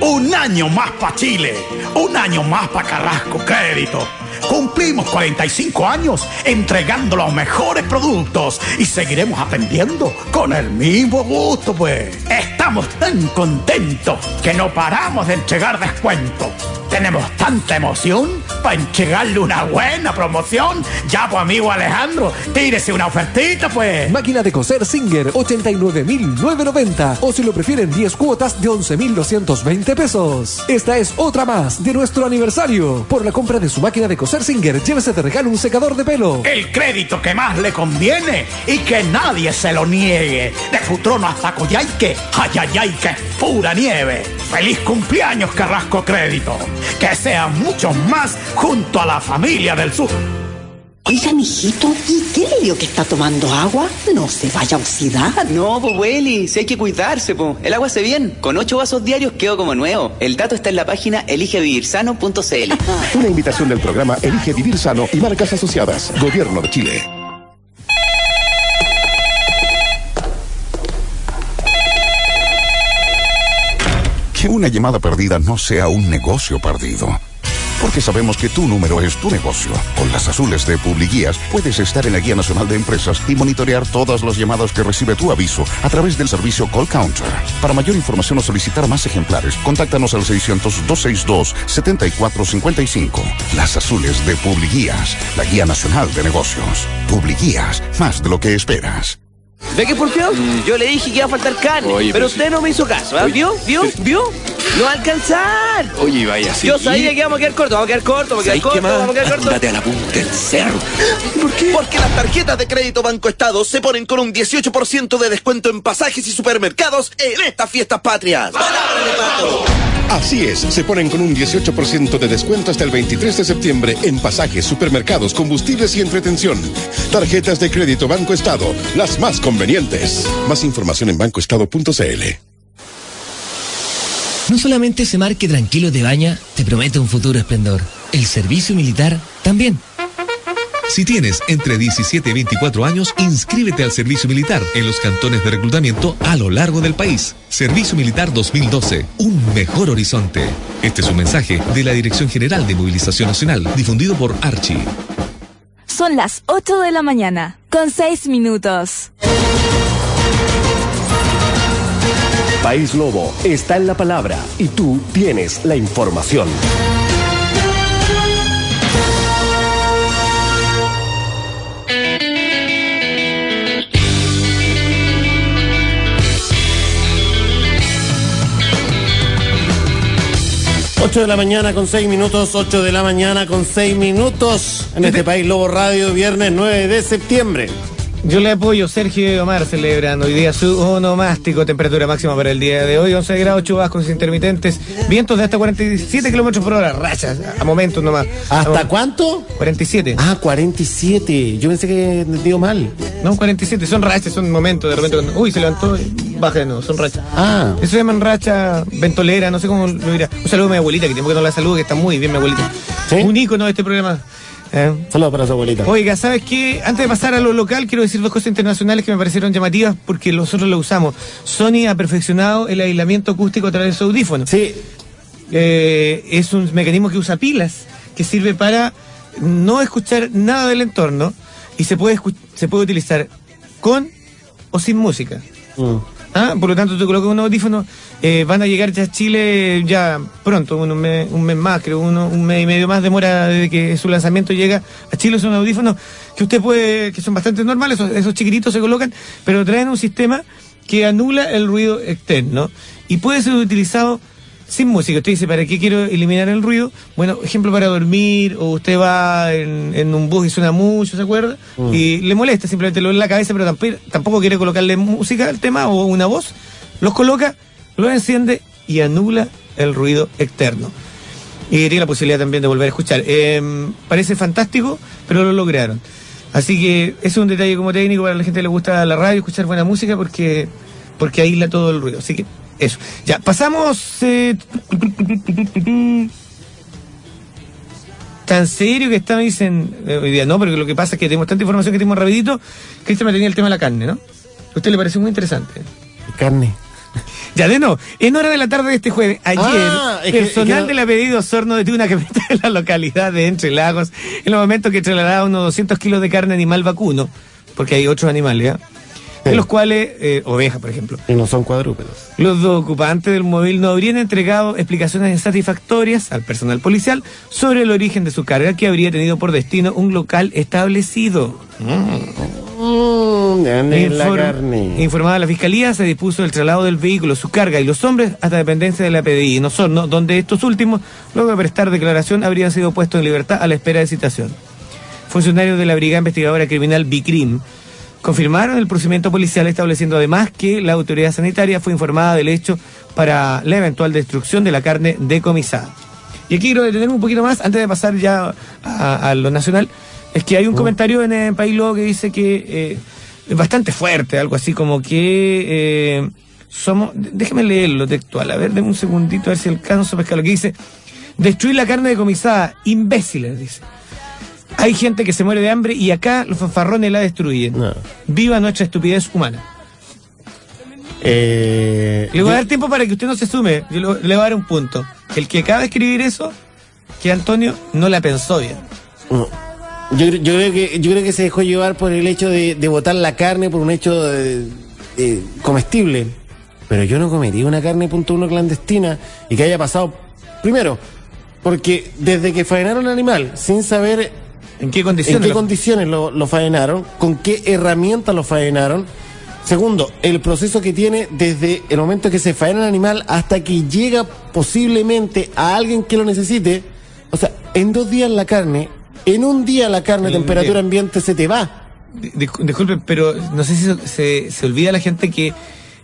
Un año más para Chile, un año más para Carrasco Crédito. Cumplimos 45 años entregando los mejores productos y seguiremos aprendiendo con el mismo gusto, pues. Estamos tan contentos que no paramos de entregar descuentos. Tenemos tanta emoción para entregarle una buena promoción. Ya, pues, amigo Alejandro, tírese una ofertita, pues. Máquina de coser Singer, 89.990. O si lo prefieren, 10 cuotas de 11.220 pesos. Esta es otra más de nuestro aniversario. Por la compra de su máquina de coser Singer, llévese de regalo un secador de pelo. El crédito que más le conviene y que nadie se lo niegue. De Futrono hasta Coyhaique, ayayay, que es pura nieve. ¡Feliz cumpleaños, Carrasco Crédito! Que sean muchos más junto a la familia del sur. Oiga, mijito, ¿y qué le dio que está tomando agua? No se vaya a oxidar. No, pues Willy, si hay que cuidarse, po. El agua hace bien. Con ocho vasos diarios quedo como nuevo. El dato está en la página eligevivirsano.cl. Una invitación del programa Elige Vivir Sano y marcas asociadas. Gobierno de Chile. Que una llamada perdida no sea un negocio perdido. Porque sabemos que tu número es tu negocio. Con las azules de Publiguías puedes estar en la Guía Nacional de Empresas y monitorear todas las llamadas que recibe tu aviso a través del servicio Call Counter. Para mayor información o solicitar más ejemplares, contáctanos al 600-262-7455. Las azules de Publiguías, la Guía Nacional de Negocios. Publiguías, más de lo que esperas. ¿Ve que por qué? Yo le dije que iba a faltar carne, Oye, pero pero- usted no me hizo caso, ¿ah? Oye, ¿Vio? ¿Vio? ¿Vio? No va a alcanzar. Oye, vaya así. Yo sabía que íbamos a quedar cortos, vamos a quedar cortos, vamos a quedar ¿Sabes qué cortos, más? vamos a quedar cortos. Ándate a la punta del cerro. ¿Por qué? Porque las tarjetas de crédito Banco Estado se ponen con un 18% de descuento en pasajes y supermercados en estas fiestas patrias. Así es, se ponen con un 18% de descuento hasta el 23 de septiembre en pasajes, supermercados, combustibles y entretención. Tarjetas de crédito Banco Estado, las más convenientes. Más información en bancoestado.cl. No solamente ese mar que tranquilo te baña te promete un futuro esplendor, el servicio militar también. Si tienes entre 17 y 24 años, inscríbete al servicio militar en los cantones de reclutamiento a lo largo del país. Servicio Militar 2012, un mejor horizonte. Este es un mensaje de la Dirección General de Movilización Nacional, difundido por Archie. Son las 8 de la mañana, con 6 minutos. País Lobo está en la palabra y tú tienes la información. Ocho de la mañana con 6 minutos, 8 de la mañana con 6 minutos en este país Lobo Radio, viernes 9 de septiembre. Yo le apoyo, Sergio Omar celebran hoy día su onomástico, temperatura máxima para el día de hoy, 11 grados, chubascos intermitentes, vientos de hasta 47 kilómetros por hora, rachas, a momentos nomás. ¿Hasta cuánto? 47. Ah, 47. Yo pensé que dio mal. No, 47, son rachas, son momentos de repente. cuando- uy, se levantó, y baja de nuevo, son rachas. Ah. Eso se llaman racha ventolera, no sé cómo lo dirá. Un saludo a mi abuelita, que tiempo que no la saludo, que está muy bien mi abuelita. Un ícono de este programa. Eh. Saludos para su abuelita. Oiga, ¿sabes qué? Antes de pasar a lo local, quiero decir dos cosas internacionales que me parecieron llamativas porque nosotros lo usamos. Sony ha perfeccionado el aislamiento acústico a través de su audífono. Sí. es un mecanismo que usa pilas, que sirve para no escuchar nada del entorno y se puede, se puede utilizar con o sin música. ¿Ah? Por lo tanto, tú colocas unos audífonos, eh, van a llegar ya a Chile ya pronto, un mes, un mes más, creo, un mes y medio más demora desde que su lanzamiento llega a Chile. Son audífonos que usted puede, que son bastante normales, esos chiquititos se colocan, pero traen un sistema que anula el ruido externo y puede ser utilizado sin música. Usted dice, ¿para qué quiero eliminar el ruido? Bueno, ejemplo para dormir, o usted va en, en un bus y suena mucho, ¿se acuerda? Mm. Y le molesta, simplemente lo en la cabeza, pero tampoco, tampoco quiere colocarle música al tema o una voz. Los coloca, lo enciende y anula el ruido externo. Y tiene la posibilidad también de volver a escuchar. Eh, parece fantástico, pero lo lograron. Así que es un detalle como técnico para la gente que le gusta la radio, escuchar buena música, porque, porque aísla todo el ruido. Así que eso. Ya, pasamos. eh, tan serio que está, me dicen eh, hoy día. No, pero lo que pasa es que tenemos tanta información que tenemos rapidito. Cristian me tenía el tema de la carne, ¿no? ¿A usted le pareció muy interesante? Carne. Ya, de no. En hora de la tarde de este jueves, ayer, Ah, es que- personal es que- de la pedido Sorno detuvo una camioneta en la localidad de Entre Lagos en el momento que trasladaba unos 200 kilos de carne animal vacuno, porque hay otros animales, ¿ya? De los cuales, eh, ovejas, por ejemplo. Y no son cuadrúpedos. Los dos ocupantes del móvil no habrían entregado explicaciones satisfactorias al personal policial sobre el origen de su carga que habría tenido por destino un local establecido. Mm, ande la carne. Informada la fiscalía, se dispuso el traslado del vehículo, su carga y los hombres hasta dependencia de la PDI en Osorno, donde estos últimos, luego de prestar declaración, habrían sido puestos en libertad a la espera de citación. Funcionarios de la Brigada Investigadora Criminal BICRIM confirmaron el procedimiento policial estableciendo además que la autoridad sanitaria fue informada del hecho para la eventual destrucción de la carne decomisada. Y aquí quiero detenerme un poquito más antes de pasar ya a, a lo nacional. Es que hay un comentario en el País Luego que dice que eh, es bastante fuerte, algo así como que eh, somos. Déjeme leerlo textual, a ver, denme un segundito a ver si alcanzo a pescar lo que dice. Destruir la carne decomisada, imbéciles, dice. Hay gente que se muere de hambre y acá los fanfarrones la destruyen. Viva nuestra estupidez humana. Eh, Le voy a dar tiempo para que usted no se sume. Yo lo- le voy a dar un punto. El que acaba de escribir eso, que Antonio no la pensó bien. No. Yo, cre- yo creo que yo creo que se dejó llevar por el hecho de, de botar la carne por un hecho eh, eh, comestible. Pero yo no comería una carne punto uno clandestina y que haya pasado primero porque desde que faenaron el animal sin saber en qué condiciones, en qué lo- condiciones lo, lo faenaron, con qué herramientas lo faenaron. Segundo, el proceso que tiene desde el momento que se faena el animal hasta que llega posiblemente a alguien que lo necesite. O sea, en dos días la carne, en un día la carne a temperatura ambiente se te va. Discul- Disculpe, pero no sé si se- se, se olvida la gente que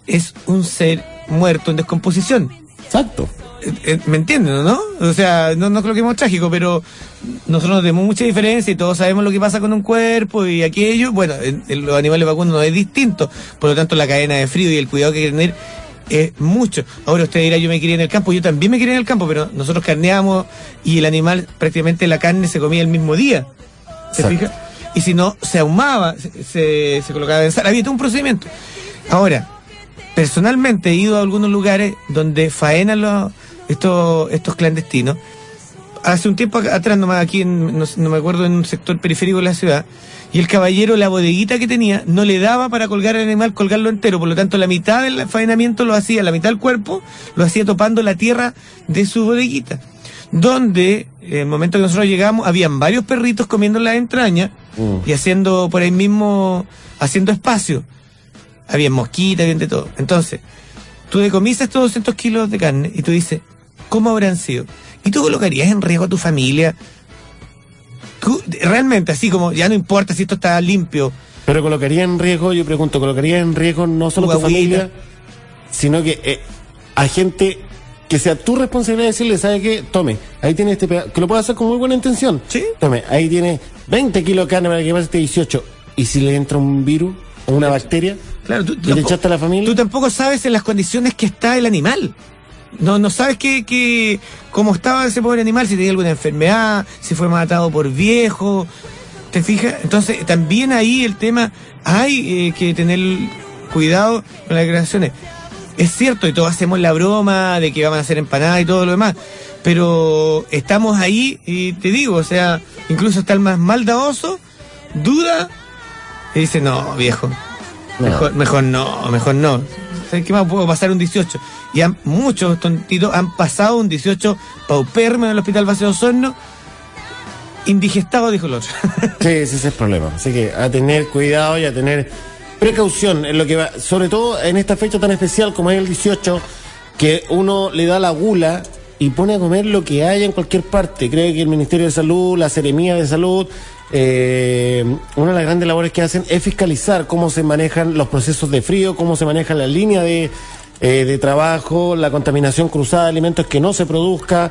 es un ser muerto en descomposición. Exacto. ¿Me entienden, no? O sea, no, no creo que es trágico, pero nosotros no tenemos mucha diferencia y todos sabemos lo que pasa con un cuerpo y aquello. Bueno, en, en los animales vacunos no es distinto. Por lo tanto, la cadena de frío y el cuidado que hay que tener es mucho. Ahora usted dirá, yo me quería en el campo. Yo también me quería en el campo, pero nosotros carneamos y el animal, prácticamente la carne se comía el mismo día. ¿Se Exacto. fija? Y si no, se ahumaba, se, se, se colocaba en sal. Había todo un procedimiento. Ahora, personalmente he ido a algunos lugares donde faenan los, estos, estos clandestinos. Hace un tiempo atrás, nomás aquí, en, no, me acuerdo, en un sector periférico de la ciudad, y el caballero, la bodeguita que tenía, no le daba para colgar el animal, colgarlo entero. Por lo tanto, la mitad del faenamiento lo hacía, la mitad del cuerpo, lo hacía topando la tierra de su bodeguita. Donde, en el momento que nosotros llegamos, habían varios perritos comiendo la entraña y haciendo por ahí mismo, haciendo espacio. Había mosquitas, había de todo. Entonces, tú decomisas estos 200 kilos de carne y tú dices, ¿cómo habrán sido? ¿Y tú colocarías en riesgo a tu familia? Tú, realmente, así como, ya no importa si esto está limpio. Pero colocaría en riesgo, yo pregunto, colocaría en riesgo no solo Tu familia, sino que eh, a gente que sea tu responsabilidad decirle, ¿sabe qué? Tome, ahí tiene este pedazo, que lo puede hacer con muy buena intención. Sí. Tome, ahí tiene 20 kilos de carne para que pase este 18. ¿Y si le entra un virus o una bacteria? Claro, tú, ¿Y le echaste a la familia? Tú tampoco sabes en las condiciones que está el animal. No, no sabes que, que cómo estaba ese pobre animal, si tenía alguna enfermedad, si fue matado por viejo. ¿Te fijas? Entonces, también ahí el tema, hay eh, que tener cuidado con las declaraciones. Es cierto, y todos hacemos la broma de que van a hacer empanadas y todo lo demás, pero estamos ahí y te digo, o sea, incluso está el más maldadoso, duda y dice, no, viejo, mejor, mejor no, mejor no. ¿Sabes qué más? Puedo pasar un 18. Y muchos tontitos han pasado un 18 pauperme en el hospital de Osorno. Indigestado, dijo el otro. Sí, ese es el problema. Así que a tener cuidado y a tener precaución en lo que va, sobre todo en esta fecha tan especial como es el 18, que uno le da la gula y pone a comer lo que haya en cualquier parte. Cree que el Ministerio de Salud, la Seremía de Salud, eh, una de las grandes labores que hacen es fiscalizar cómo se manejan los procesos de frío, cómo se maneja la línea de, eh, de trabajo, la contaminación cruzada de alimentos que no se produzca.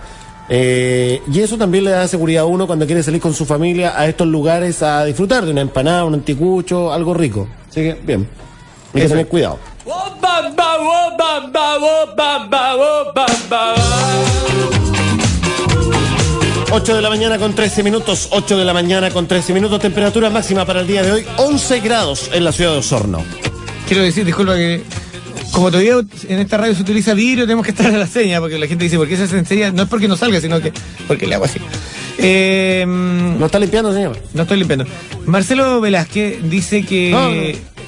eh, y eso también le da seguridad a uno cuando quiere salir con su familia a estos lugares a disfrutar de una empanada, un anticucho, algo rico. Así que, bien, hay que tener cuidado. 8 de la mañana con 13 minutos, 8 de la mañana con 13 minutos, temperatura máxima para el día de hoy, 11 grados en la ciudad de Osorno. Quiero decir, disculpa que como todavía en esta radio se utiliza vidrio, tenemos que estar a la seña, porque la gente dice, ¿por qué se hace seña? No es porque no salga, sino que porque le hago así. Eh, ¿No está limpiando, señor? No estoy limpiando. Marcelo Velázquez dice que No,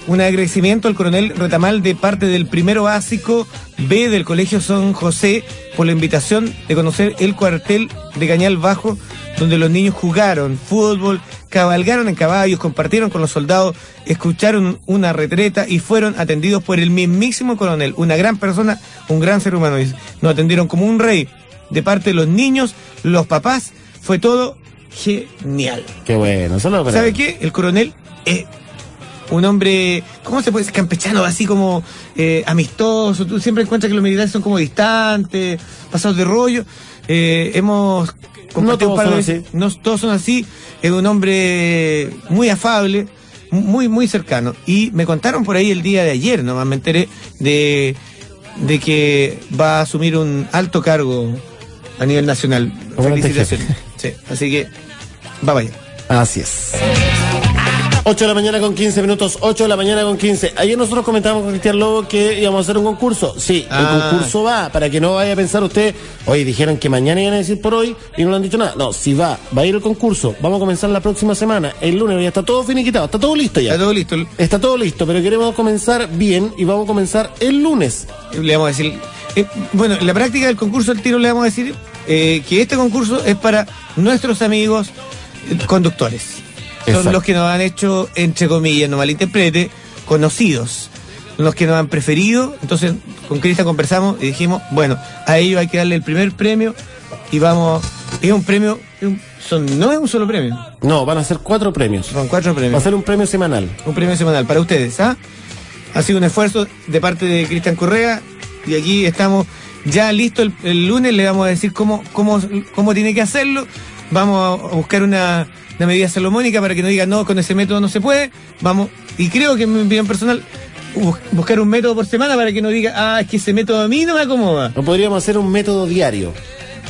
un agradecimiento al coronel Retamal de parte del primero básico B del Colegio San José por la invitación de conocer el cuartel de Cañal Bajo, donde los niños jugaron fútbol, cabalgaron en caballos, compartieron con los soldados, escucharon una retreta y fueron atendidos por el mismísimo coronel. Una gran persona, un gran ser humano. Nos atendieron como un rey de parte de los niños, los papás. Fue todo genial. Qué bueno, solo ¿Sabe qué? El coronel es un hombre, ¿cómo se puede decir? Campechano, así como eh, amistoso. Tú siempre encuentras que los militares son como distantes, pasados de rollo. Eh, hemos un todos par de son veces- No todos son así. Es un hombre muy afable, muy, muy cercano. Y me contaron por ahí el día de ayer, nomás me enteré de, de que va a asumir un alto cargo a nivel nacional. Felicitaciones. Sí, así que va vaya. Así es. 8 de la mañana con 15 minutos, 8 de la mañana con 15. Ayer nosotros comentamos con Cristian Lobo que íbamos a hacer un concurso. Sí, Ah. el concurso va, para que no vaya a pensar usted, oye, dijeron que mañana iban a decir por hoy y no lo han dicho nada. No, si va, va a ir el concurso. Vamos a comenzar la próxima semana, el lunes, ya está todo finiquitado, está todo listo ya. Está todo listo. Está todo listo, pero queremos comenzar bien y vamos a comenzar el lunes. Le vamos a decir. eh, bueno, en la práctica del concurso del tiro le vamos a decir eh, que este concurso es para nuestros amigos eh, Son los que nos han hecho, entre comillas, no malinterprete, conocidos. Los que nos han preferido. Entonces, con Cristian conversamos y dijimos, bueno, a ellos hay que darle el primer premio y vamos. Es un premio. son, no es un solo premio. No, van a ser cuatro premios. Son cuatro premios. Va a ser un premio semanal. Un premio semanal para ustedes, ¿ah? Ha sido un esfuerzo de parte de Cristian Correa y aquí estamos ya listos el, el lunes, le vamos a decir cómo, cómo, cómo tiene que hacerlo. Vamos a buscar una, una medida salomónica para que no diga no, con ese método no se puede. Vamos, y creo que en mi opinión personal, bu- buscar un método por semana para que no diga, ah, es que ese método a mí no me acomoda. No podríamos hacer un método diario.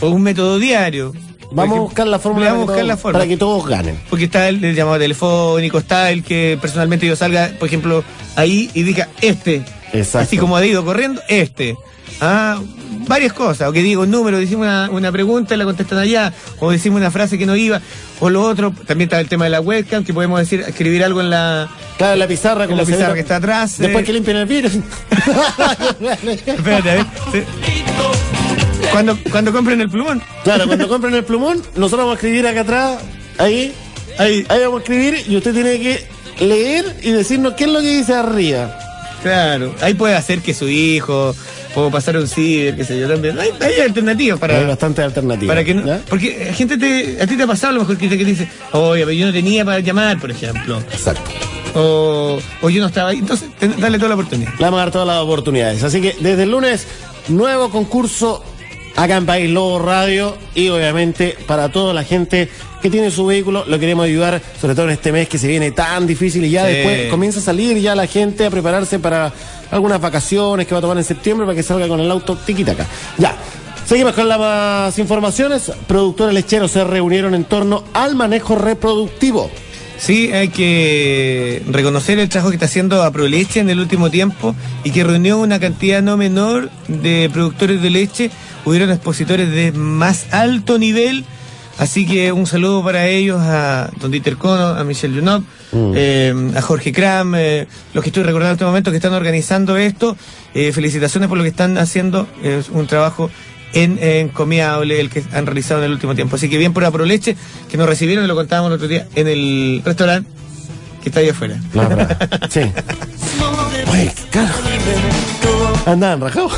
O un método diario. Vamos a buscar la fórmula Vamos a buscar la forma. para que todos ganen. Porque está el, el llamado telefónico, está el que personalmente yo salga, por ejemplo, ahí y diga este. Exacto. Así como ha ido corriendo, este. Ah, varias cosas. O que digo un número, decimos una, una pregunta y la contestan allá. O decimos una frase que no iba. O lo otro, también está el tema de la webcam, que podemos decir, escribir algo en la, Claro, la pizarra, como la pizarra ve- que está atrás. Después eh. que limpien el virus. Espérate, a ver. sí. Cuando, cuando compren el plumón. Claro, cuando compren el plumón, nosotros vamos a escribir acá atrás, ahí, ahí, ahí vamos a escribir y usted tiene que leer y decirnos qué es lo que dice arriba. Claro, ahí puede hacer que su hijo, puedo pasar un ciber, qué sé yo también. Hay, hay alternativas para. Hay bastantes alternativas. Para que no, porque la gente te, a ti te ha pasado a lo mejor que te, que te dice, oye, pero yo no tenía para llamar, por ejemplo. Exacto. O, o yo no estaba ahí. Entonces, ten- dale toda la oportunidad. Le vamos a dar todas las oportunidades. Así que desde el lunes, nuevo concurso acá en País Lobo Radio y obviamente para toda la gente que tiene su vehículo, lo queremos ayudar, sobre todo en este mes que se viene tan difícil y ya Sí. después comienza a salir ya la gente a prepararse para algunas vacaciones que va a tomar en septiembre para que salga con el auto tiquitaca. Ya. Seguimos con las informaciones. Productores lecheros se reunieron en torno al manejo reproductivo. Sí, hay que reconocer el trabajo que está haciendo Aproleche en el último tiempo y que reunió una cantidad no menor de productores de leche. Hubieron expositores de más alto nivel Así que un saludo para ellos, a Don Dieter Cono, a Michelle Junot, Mm. eh, a Jorge Kram, eh, los que estoy recordando en este momento que están organizando esto. Eh, felicitaciones por lo que están haciendo. Es un trabajo en, encomiable el que han realizado en el último tiempo. Así que bien por Aproleche, que nos recibieron, lo contábamos el otro día, en el restaurante que está ahí afuera. Verdad. Sí. Oye, claro. Andaban rajados.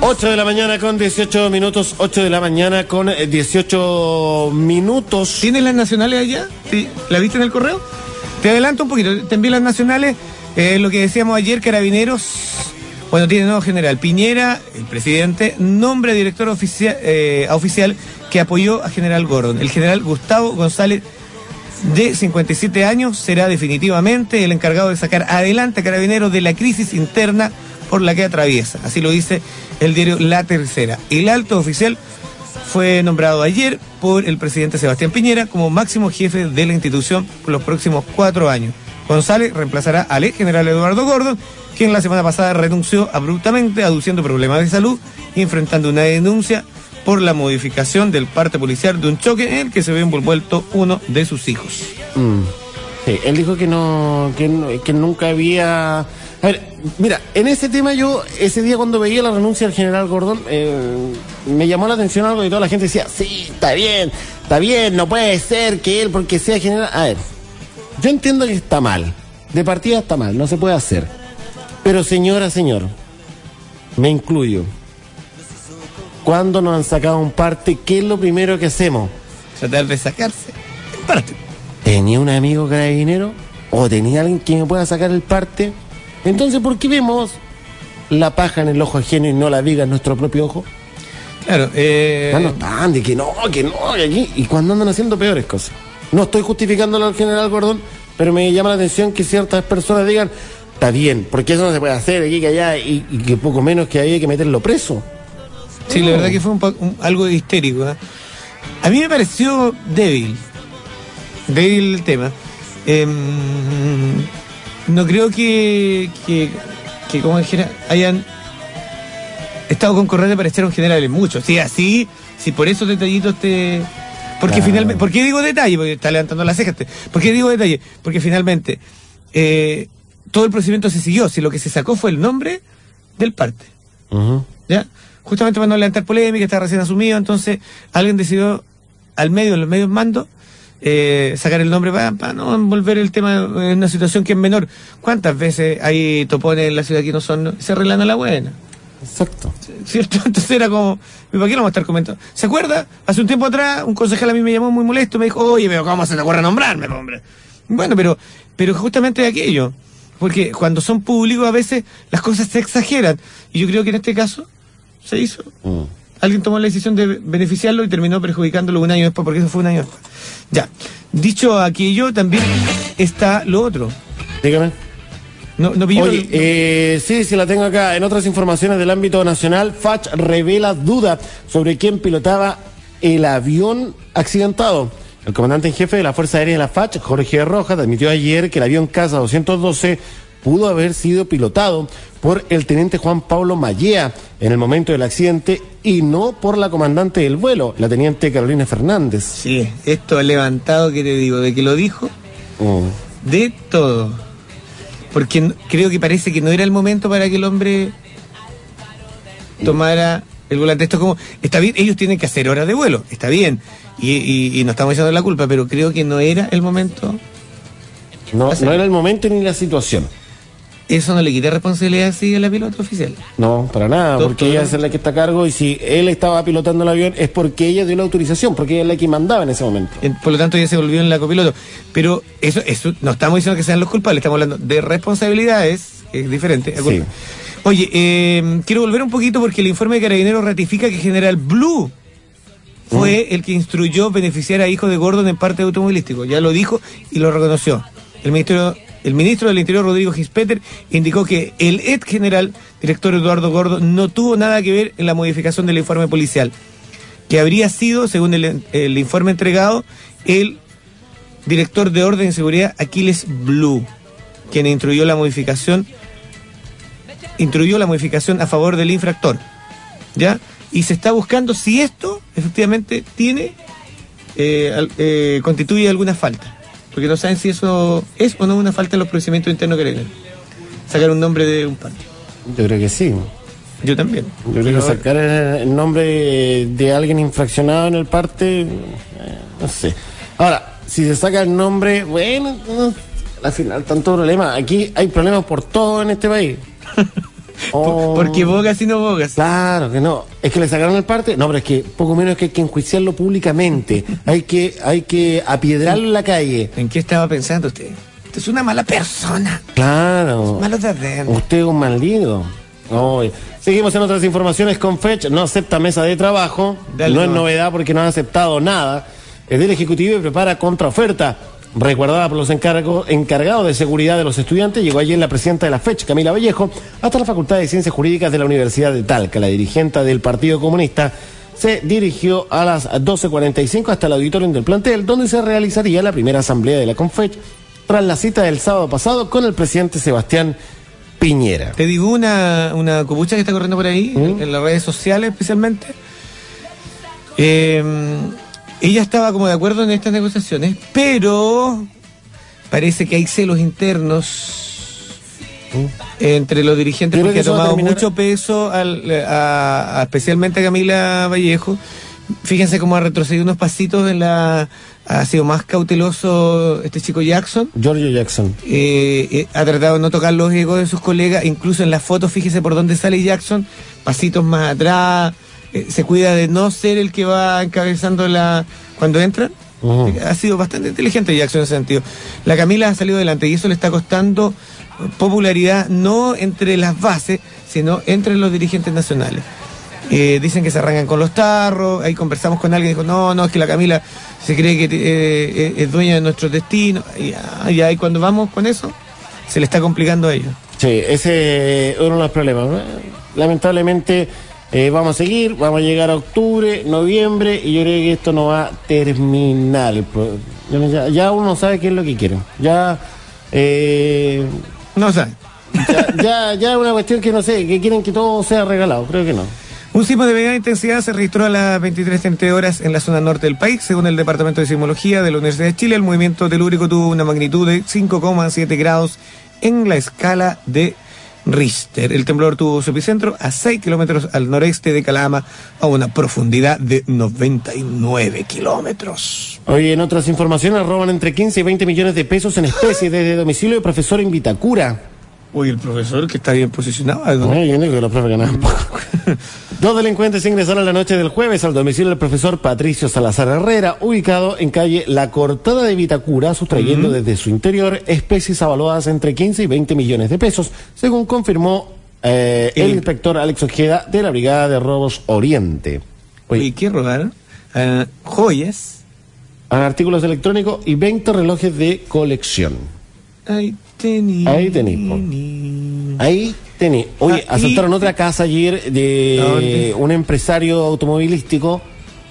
8 de la mañana con 18 minutos, 8 de la mañana con eh, 18 minutos. ¿Tienes las nacionales allá? ¿Sí? ¿La viste en el correo? Te adelanto un poquito, te envío las nacionales. Eh, lo que decíamos ayer, Carabineros, bueno, tiene nuevo general. Piñera, el presidente, nombra director oficia- eh, a oficial que apoyó a General Gordon. El general Gustavo González, de 57 años, será definitivamente el encargado de sacar adelante a Carabineros de la crisis interna por la que atraviesa. Así lo dice el diario La Tercera. El alto oficial fue nombrado ayer por el presidente Sebastián Piñera como máximo jefe de la institución por los próximos cuatro años. González reemplazará al ex general Eduardo Gordon, quien la semana pasada renunció abruptamente aduciendo problemas de salud y enfrentando una denuncia por la modificación del parte policial de un choque en el que se ve envuelto uno de sus hijos. Mm. Él dijo que, no- que nunca había. A ver, mira, en ese tema yo, ese día cuando veía la renuncia del general Gordón, eh, me llamó la atención algo y toda la gente decía, sí, está bien, está bien, no puede ser que él, porque sea general. A ver, yo entiendo que está mal, de partida está mal, no se puede hacer. Pero señora, señor, me incluyo. Cuando nos han sacado un parte, ¿qué es lo primero que hacemos? Tratar de sacarse el parte. ¿Tenía un amigo carabinero? ¿O tenía alguien que me pueda sacar el parte? Entonces, ¿por qué vemos la paja en el ojo ajeno y no la viga en nuestro propio ojo? Claro, eh... Ya no están, de que no, que no, que aquí. Y cuando andan haciendo peores cosas. No estoy justificándolo al general Gordón, pero me llama la atención que ciertas personas digan, está bien, porque eso no se puede hacer aquí que allá y, y que poco menos que ahí hay que meterlo preso. Sí, la verdad que fue un po- un- algo histérico. ¿eh? A mí me pareció débil. Débil el tema. Em, no creo que, que, que como dijera, hayan estado concurrentes para echar a un general en mucho. Sí, así, si por esos detallitos te. Porque Claro. finalmente. ¿Por qué digo detalle? Porque está levantando las cejas. ¿Por qué digo detalle? Porque finalmente eh, todo el procedimiento se siguió. Si lo que se sacó fue el nombre del parte. ¿Ya? Justamente para no levantar polémica, está recién asumido, entonces alguien decidió, al medio, en los medios mando, eh, sacar el nombre para, no envolver el tema en una situación que es menor. ¿Cuántas veces hay topones en la ciudad que no son, se arreglan a la buena? Exacto. ¿Cierto? Entonces era como, ¿y ¿para qué lo vamos a estar comentando? ¿Se acuerda? Hace un tiempo atrás, un concejal a mí me llamó muy molesto, me dijo, oye, pero ¿cómo se te ocurre nombrarme, hombre? Bueno, pero, pero justamente aquello. Porque cuando son públicos a veces las cosas se exageran. Y yo creo que en este caso se hizo. Alguien tomó la decisión de beneficiarlo y terminó perjudicándolo un año después, porque eso fue un año después. Ya. Dicho aquello, también está lo otro. Dígame. No, no pilló Oye, el- eh, sí, sí la tengo acá. En otras informaciones del ámbito nacional, Fach revela duda sobre quién pilotaba el avión accidentado. El comandante en jefe de la Fuerza Aérea de la Fach, Jorge Rojas, admitió ayer que el avión Casa 212 pudo haber sido pilotado por el teniente Juan Pablo Mallea en el momento del accidente y no por la comandante del vuelo, la teniente Carolina Fernández. Sí, esto levantado que te digo, de que lo dijo, Mm. de todo. Porque creo que parece que no era el momento para que el hombre tomara el volante. Esto es como, está bien, ellos tienen que hacer horas de vuelo, está bien. Y, y- y no estamos echando la culpa, pero creo que no era el momento. No, no era el momento ni la situación. Eso no le quita responsabilidad así a la piloto oficial. No, para nada, Todo- porque todo- ella es la que está a cargo y si él estaba pilotando el avión es porque ella dio la autorización, porque ella es la que mandaba en ese momento. En- Por lo tanto, ya se volvió en la copiloto. Pero eso, eso no estamos diciendo que sean los culpables, estamos hablando de responsabilidades, que es diferente. culpa. Oye, eh, quiero volver un poquito porque el informe de Carabineros ratifica que General Blue fue el que instruyó beneficiar a hijos de Gordon en parte automovilístico. Ya lo dijo y lo reconoció. El ministro, el ministro del Interior, Rodrigo Gispeter, indicó que el ex general, director Eduardo Gordon, no tuvo nada que ver en la modificación del informe policial que habría sido, según el, informe entregado, el director de orden y seguridad Aquiles Blue, quien instruyó la modificación, la modificación a favor del infractor. ¿Ya? Y se está buscando si esto efectivamente tiene, eh, eh, constituye alguna falta. Porque no saben si eso es o no una falta en los procedimientos internos que le den. Sacar un nombre de un partido. Yo creo que sí. Yo también. Yo creo que sacar el el nombre de alguien infraccionado en el parte, eh, no sé. Ahora, si se saca el nombre, bueno, no, al final tanto problema. Aquí hay problemas por todo en este país. Oh. Porque bogas y no bogas. Claro que no. Es que le sacaron el parte. No, pero es que poco menos que hay que enjuiciarlo públicamente. hay que, hay que apiedrarlo en la calle. ¿En qué estaba pensando usted? Usted es una mala persona. Claro. Malo de adentro. Usted es un maldito. No, seguimos en otras informaciones con Fetch. No acepta mesa de trabajo. Dale, no es no. novedad porque no ha aceptado nada. El del Ejecutivo y prepara contraoferta. Resguardada por los encargo- encargados de seguridad de los estudiantes, llegó ayer la presidenta de la FECH, Camila Vallejo, hasta la Facultad de Ciencias Jurídicas de la Universidad de Talca. La dirigente del Partido Comunista se dirigió a las 12.45 hasta el auditorio del plantel, donde se realizaría la primera asamblea de la CONFECH, tras la cita del sábado pasado con el presidente Sebastián Piñera. Te digo una, una copucha que está corriendo por ahí, ¿Mm? en las redes sociales especialmente. Eh, ella estaba como de acuerdo en estas negociaciones, pero parece que hay celos internos entre los dirigentes porque que ha tomado terminar- mucho peso, al- a- a- especialmente a Camila Vallejo. Fíjense cómo ha retrocedido unos pasitos en la... Ha sido más cauteloso este chico Jackson. Giorgio Jackson. Eh, eh, ha tratado de no tocar los egos de sus colegas, incluso en las fotos, fíjese por dónde sale Jackson, pasitos más atrás, eh, se cuida de no ser el que va encabezando la cuando entran. Ha sido bastante inteligente Jackson en ese sentido. La Camila ha salido adelante y eso le está costando popularidad no entre las bases, sino entre los dirigentes nacionales. Eh, dicen que se arrancan con los tarros, ahí conversamos con alguien y dijo, no, no, es que la Camila se cree que eh, es dueña de nuestro destino. Y, ah, y cuando vamos con eso, se le está complicando a ellos. Sí, ese es uno de los problemas. ¿no? Lamentablemente eh, vamos a seguir, vamos a llegar a octubre, noviembre y yo creo que esto no va a terminar. Ya, ya uno sabe qué es lo que quiere. Ya... eh, no sabe. Ya, ya, ya es una cuestión que no sé, que quieren que todo sea regalado. Creo que no. Un sismo de mediana intensidad se registró a las 23.30 horas en la zona norte del país. Según el Departamento de Sismología de la Universidad de Chile, el movimiento telúrico tuvo una magnitud de 5,7 grados en la escala de Richter. El temblor tuvo su epicentro a 6 kilómetros al noreste de Calama, a una profundidad de 99 kilómetros. Oye, en otras informaciones roban entre 15 y 20 millones de pesos en especie desde domicilio de profesor en Vitacura. Uy, el profesor que está bien posicionado. No, yo digo que los profes ganaban poco. Dos delincuentes ingresaron la noche del jueves al domicilio del profesor Patricio Salazar Herrera, ubicado en calle La Cortada de Vitacura, sustrayendo desde su interior especies avaluadas entre 15 y 20 millones de pesos, según confirmó eh, el inspector Alex Ojeda de la Brigada de Robos Oriente. Oye, ¿qué robaron? Ah, joyas. Artículos electrónicos y 20 relojes de colección. Ahí tení. Ahí tení. po. Ahí tení. Oye, Ah, y- asaltaron otra casa ayer de un empresario automovilístico.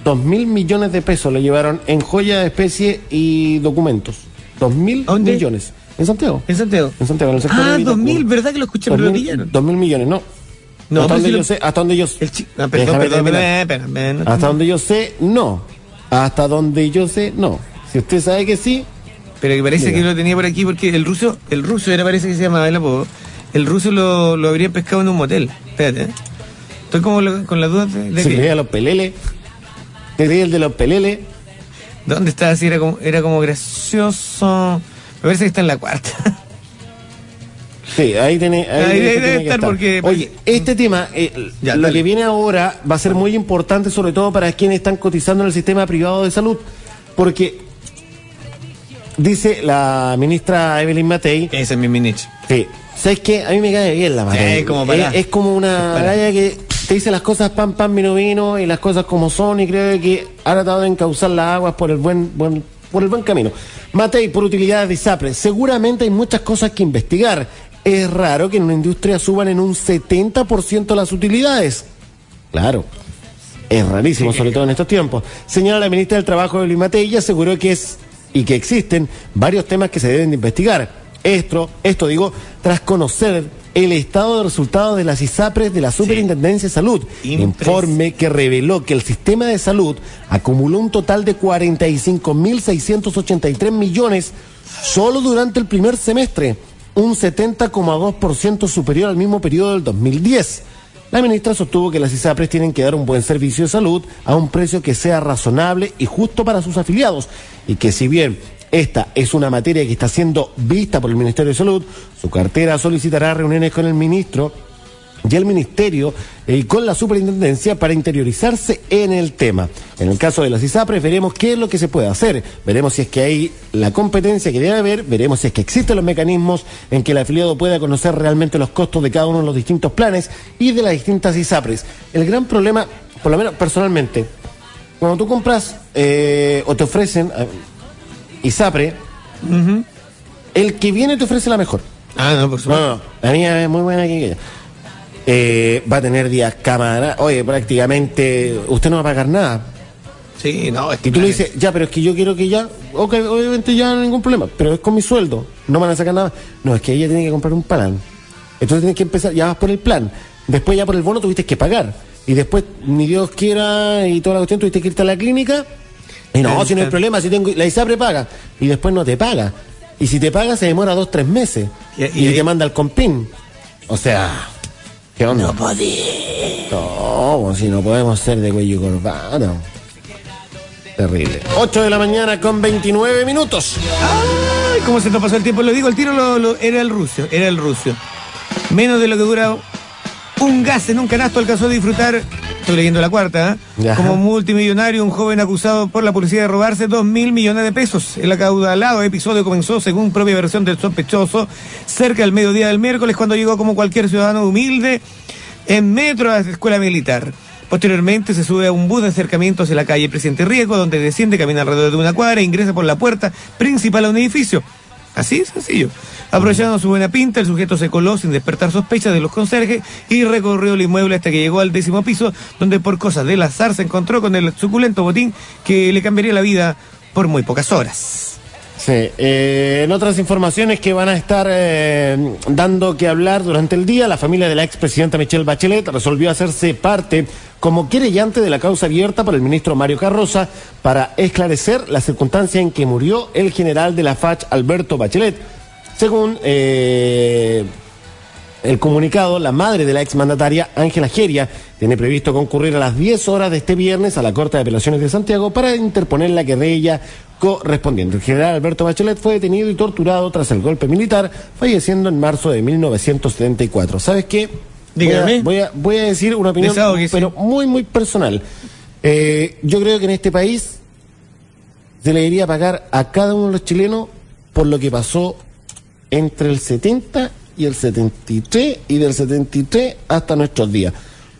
Dos mil millones de pesos le llevaron en joya, especie y documentos. Dos mil millones. En Santiago. ¿En Santiago? En Santiago, en el sector Ah, de Vitacura. 2000, ¿verdad que lo escuché? Dos Pero lo mil- pillaron. Dos mil millones, no. No, hasta pero donde si yo lo- sé, hasta donde yo perdón, Déjame perdón, terminar. espera, espera, no- Hasta donde yo sé, no. Hasta donde yo sé, no. Si usted sabe que sí. Pero que parece que lo tenía por aquí porque el ruso, el ruso era parece que se llamaba el apodo. El ruso lo, lo habría pescado en un motel. Espérate, ¿eh? Estoy como lo- con la duda de, de Se creía los peleles. Creía el de los peleles. ¿Dónde está? Así era como, era como gracioso. Me parece que está en la cuarta. Sí, ahí tiene. Ahí, Ahí tiene debe que estar porque- Oye, este tema, eh, Ya, lo dale. que viene ahora va a ser muy importante, sobre todo para quienes están cotizando en el sistema privado de salud, porque dice la ministra Evelyn Matei. Ese es mi minich. Sí. ¿Sabes qué? A mí me cae bien la Matei. Sí, como para- es, es como una galla que te dice las cosas pan, pan, vino, vino, y las cosas como son, y creo que ha tratado de encauzar las aguas por el buen, buen, por el buen camino. Matei, por utilidades de ISAPRE, seguramente hay muchas cosas que investigar. Es raro que en una industria suban en un 70% las utilidades. Claro. Es rarísimo, sobre todo en estos tiempos. Señala la ministra del Trabajo, Evelyn Matei, y aseguró que es y que existen varios temas que se deben de investigar. Esto, esto digo, tras conocer el estado de resultados de las ISAPRES de la Superintendencia de Salud. Informe que reveló que el sistema de salud acumuló un total de 45.683 millones solo durante el primer semestre, un 70,2% superior al mismo periodo del 2010. La ministra sostuvo que las ISAPRES tienen que dar un buen servicio de salud a un precio que sea razonable y justo para sus afiliados y que si bien esta es una materia que está siendo vista por el Ministerio de Salud, su cartera solicitará reuniones con el ministro y el ministerio eh, y con la superintendencia para interiorizarse en el tema. En el caso de las ISAPRES veremos qué es lo que se puede hacer, veremos si es que hay la competencia que debe haber, veremos si es que existen los mecanismos en que el afiliado pueda conocer realmente los costos de cada uno de los distintos planes y de las distintas ISAPRES. El gran problema, por lo menos personalmente, cuando tú compras eh, o te ofrecen eh, ISAPRE, el que viene te ofrece la mejor. Ah, no, por supuesto. No, no, la mía es muy buena aquí. Eh, va a tener días cámara. Oye, prácticamente usted no va a pagar nada. Sí, no, es que Y tú le dices, ya, pero es que yo quiero que ya, ok, obviamente ya no hay ningún problema, pero es con mi sueldo, no van a sacar nada. No, es que ella tiene que comprar un plan. Entonces tienes que empezar, ya vas por el plan. Después ya por el bono tuviste que pagar. Y después, ni Dios quiera, y toda la cuestión, tuviste que irte a la clínica. Y no, si no hay problema, si tengo, la ISAPRE paga. Y después no te paga. Y si te paga, se demora dos, tres meses. Y- Y, y- te manda el compín. O sea, ¿qué onda? No No, si no podemos ser de cuello y corbata. Terrible. 8 de la mañana con 29 minutos. Ay, cómo se nos pasó el tiempo. Lo digo, el tiro lo- lo- era el ruso, era el ruso. Menos de lo que dura un gas en un canasto alcanzó a disfrutar, estoy leyendo la cuarta, ¿eh? Como multimillonario, un joven acusado por la policía de robarse dos mil millones de pesos. El acaudalado episodio comenzó, según propia versión del sospechoso, cerca del mediodía del miércoles, cuando llegó como cualquier ciudadano humilde en metro a la escuela militar. Posteriormente se sube a un bus de acercamiento hacia la calle Presidente Riesgo, donde desciende, camina alrededor de una cuadra e ingresa por la puerta principal a un edificio. Así sencillo. Aprovechando su buena pinta, el sujeto se coló sin despertar sospechas de los conserjes y recorrió el inmueble hasta que llegó al décimo piso, donde por cosas del azar se encontró con el suculento botín que le cambiaría la vida por muy pocas horas. Sí, eh, en otras informaciones que van a estar eh, dando que hablar durante el día, la familia de la expresidenta Michelle Bachelet resolvió hacerse parte como querellante de la causa abierta por el ministro Mario Carroza para esclarecer la circunstancia en que murió el general de la FACH Alberto Bachelet. Según eh, el comunicado, la madre de la exmandataria, Ángela Geria, tiene previsto concurrir a las 10 horas de este viernes a la Corte de Apelaciones de Santiago para interponer la querella correspondiente. El general Alberto Bachelet fue detenido y torturado tras el golpe militar, falleciendo en marzo de 1974. ¿Sabes qué? Voy a- Dígame. Voy a, voy a decir una opinión, pero muy, muy personal. Eh, yo creo que en este país se le debería pagar a cada uno de los chilenos por lo que pasó entre el 70 y el 73 y del 73 hasta nuestros días.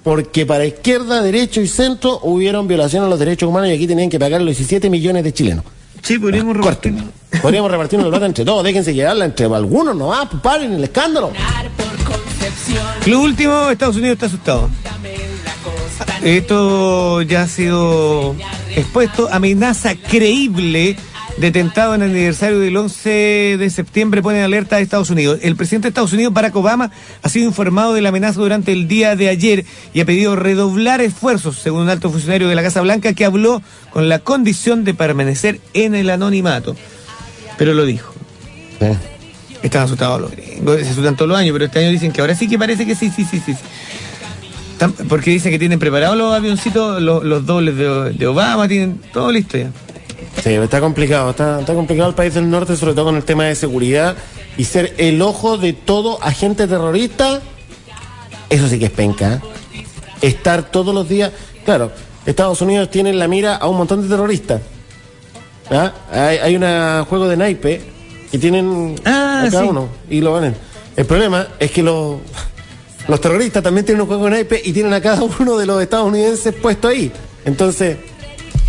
Porque para izquierda, derecho y centro hubieron violaciones a los derechos humanos y aquí tenían que pagar los 17 millones de chilenos. Sí, podríamos Corten. Podríamos repartirnos la plata entre todos, déjense llevarla entre algunos nomás, pues paren el escándalo. Lo último, Estados Unidos está asustado. Esto ya ha sido expuesto. Amenaza creíble de tentado en el aniversario del 11 de septiembre pone en alerta a Estados Unidos. El presidente de Estados Unidos, Barack Obama, ha sido informado de la amenaza durante el día de ayer y ha pedido redoblar esfuerzos, según un alto funcionario de la Casa Blanca que habló con la condición de permanecer en el anonimato. Pero lo dijo. Están asustados los gringos, se asustan todos los años, pero este año dicen que ahora sí que parece que sí, sí, sí, sí. Porque dicen que tienen preparados los avioncitos, los, los dobles de, de Obama, tienen todo listo ya. Sí, está complicado, está, está complicado el país del norte, sobre todo con el tema de seguridad y ser el ojo de todo agente terrorista, eso sí que es penca. ¿eh? Estar todos los días, claro, Estados Unidos tiene en la mira a un montón de terroristas. ¿Ah? Hay, hay un juego de naipe que tienen Ah, a cada sí. uno y lo ganan. El problema es que los, los terroristas también tienen un juego de naipe y tienen a cada uno de los estadounidenses puesto ahí. Entonces,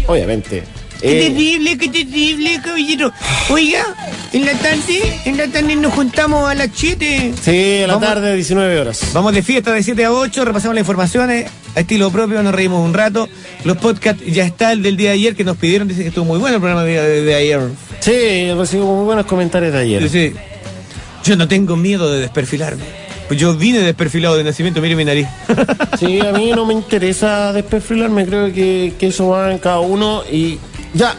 obviamente. Qué eh, terrible, qué terrible, caballero. Oiga, en la tarde, en la tarde nos juntamos a las 7. Sí, a la Vamos- tarde, 19 horas. Vamos de fiesta de 7 a 8, repasamos las informaciones a estilo propio, nos reímos un rato. Los podcasts ya está el del día de ayer que nos pidieron, dicen que estuvo muy bueno el programa de, de- de ayer. Sí, recibimos muy buenos comentarios de ayer. Sí, sí. Yo no tengo miedo de desperfilarme. Pues yo vine desperfilado de nacimiento, mire mi nariz. Sí, a mí no me interesa desperfilarme, creo que, que eso va en cada uno y ya.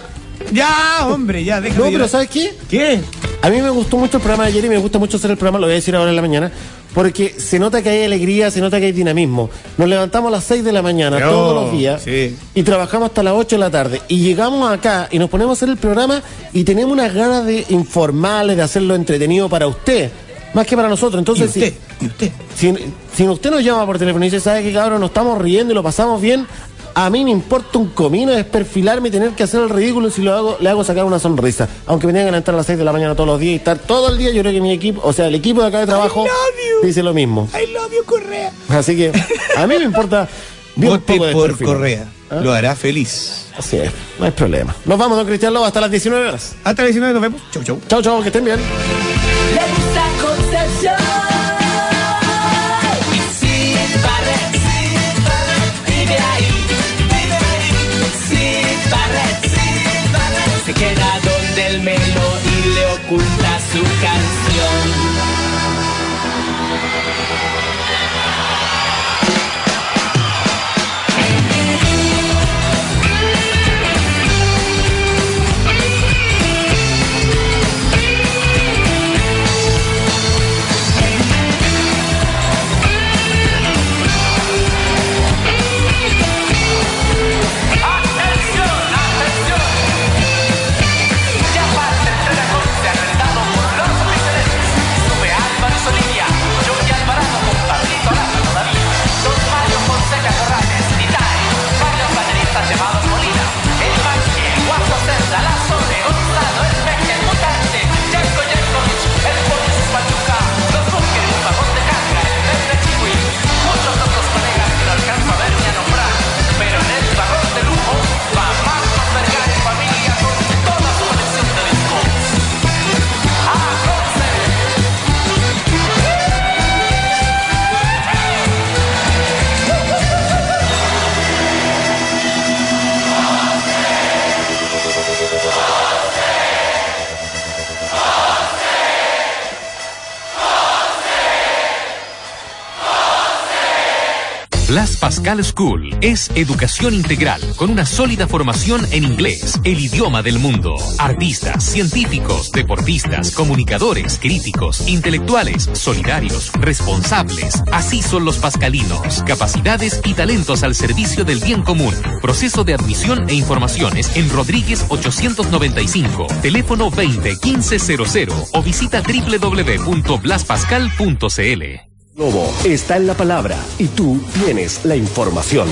Ya, hombre, ya, déjame No, pero llorar. ¿sabes qué? ¿Qué? A mí me gustó mucho el programa de ayer y me gusta mucho hacer el programa, lo voy a decir ahora en la mañana, porque se nota que hay alegría, se nota que hay dinamismo. Nos levantamos a las 6 de la mañana Oh, todos los días sí. y trabajamos hasta las 8 de la tarde. Y llegamos acá y nos ponemos a hacer el programa y tenemos unas ganas de informales, de hacerlo entretenido para usted, más que para nosotros. Entonces, ¿Y usted? Si, Si, si usted nos llama por teléfono y dice, ¿sabe qué cabrón? Nos estamos riendo y lo pasamos bien. A mí me importa un comino desperfilarme y tener que hacer el ridículo si lo hago, le hago sacar una sonrisa. Aunque me tengan que entrar a las 6 de la mañana todos los días y estar todo el día, yo creo que mi equipo, o sea, el equipo de acá de trabajo dice lo mismo. I love you, Correa. Así que a mí me importa bien Vote poco de por. Correa. ¿Ah? Lo hará feliz. Así es, no hay problema. Nos vamos, don Cristian Lobo, hasta las 19 horas. Hasta las 19 nos vemos. Chau, chau. Chau, chau, que estén bien. Le gusta queda donde el melo y le oculta su canción. Pascal School es educación integral con una sólida formación en inglés, el idioma del mundo. Artistas, científicos, deportistas, comunicadores, críticos, intelectuales, solidarios, responsables. Así son los pascalinos. Capacidades y talentos al servicio del bien común. Proceso de admisión e informaciones en Rodríguez 895, teléfono 20 1500 o visita www.blaspascal.cl. Lobo está en la palabra y tú tienes la información.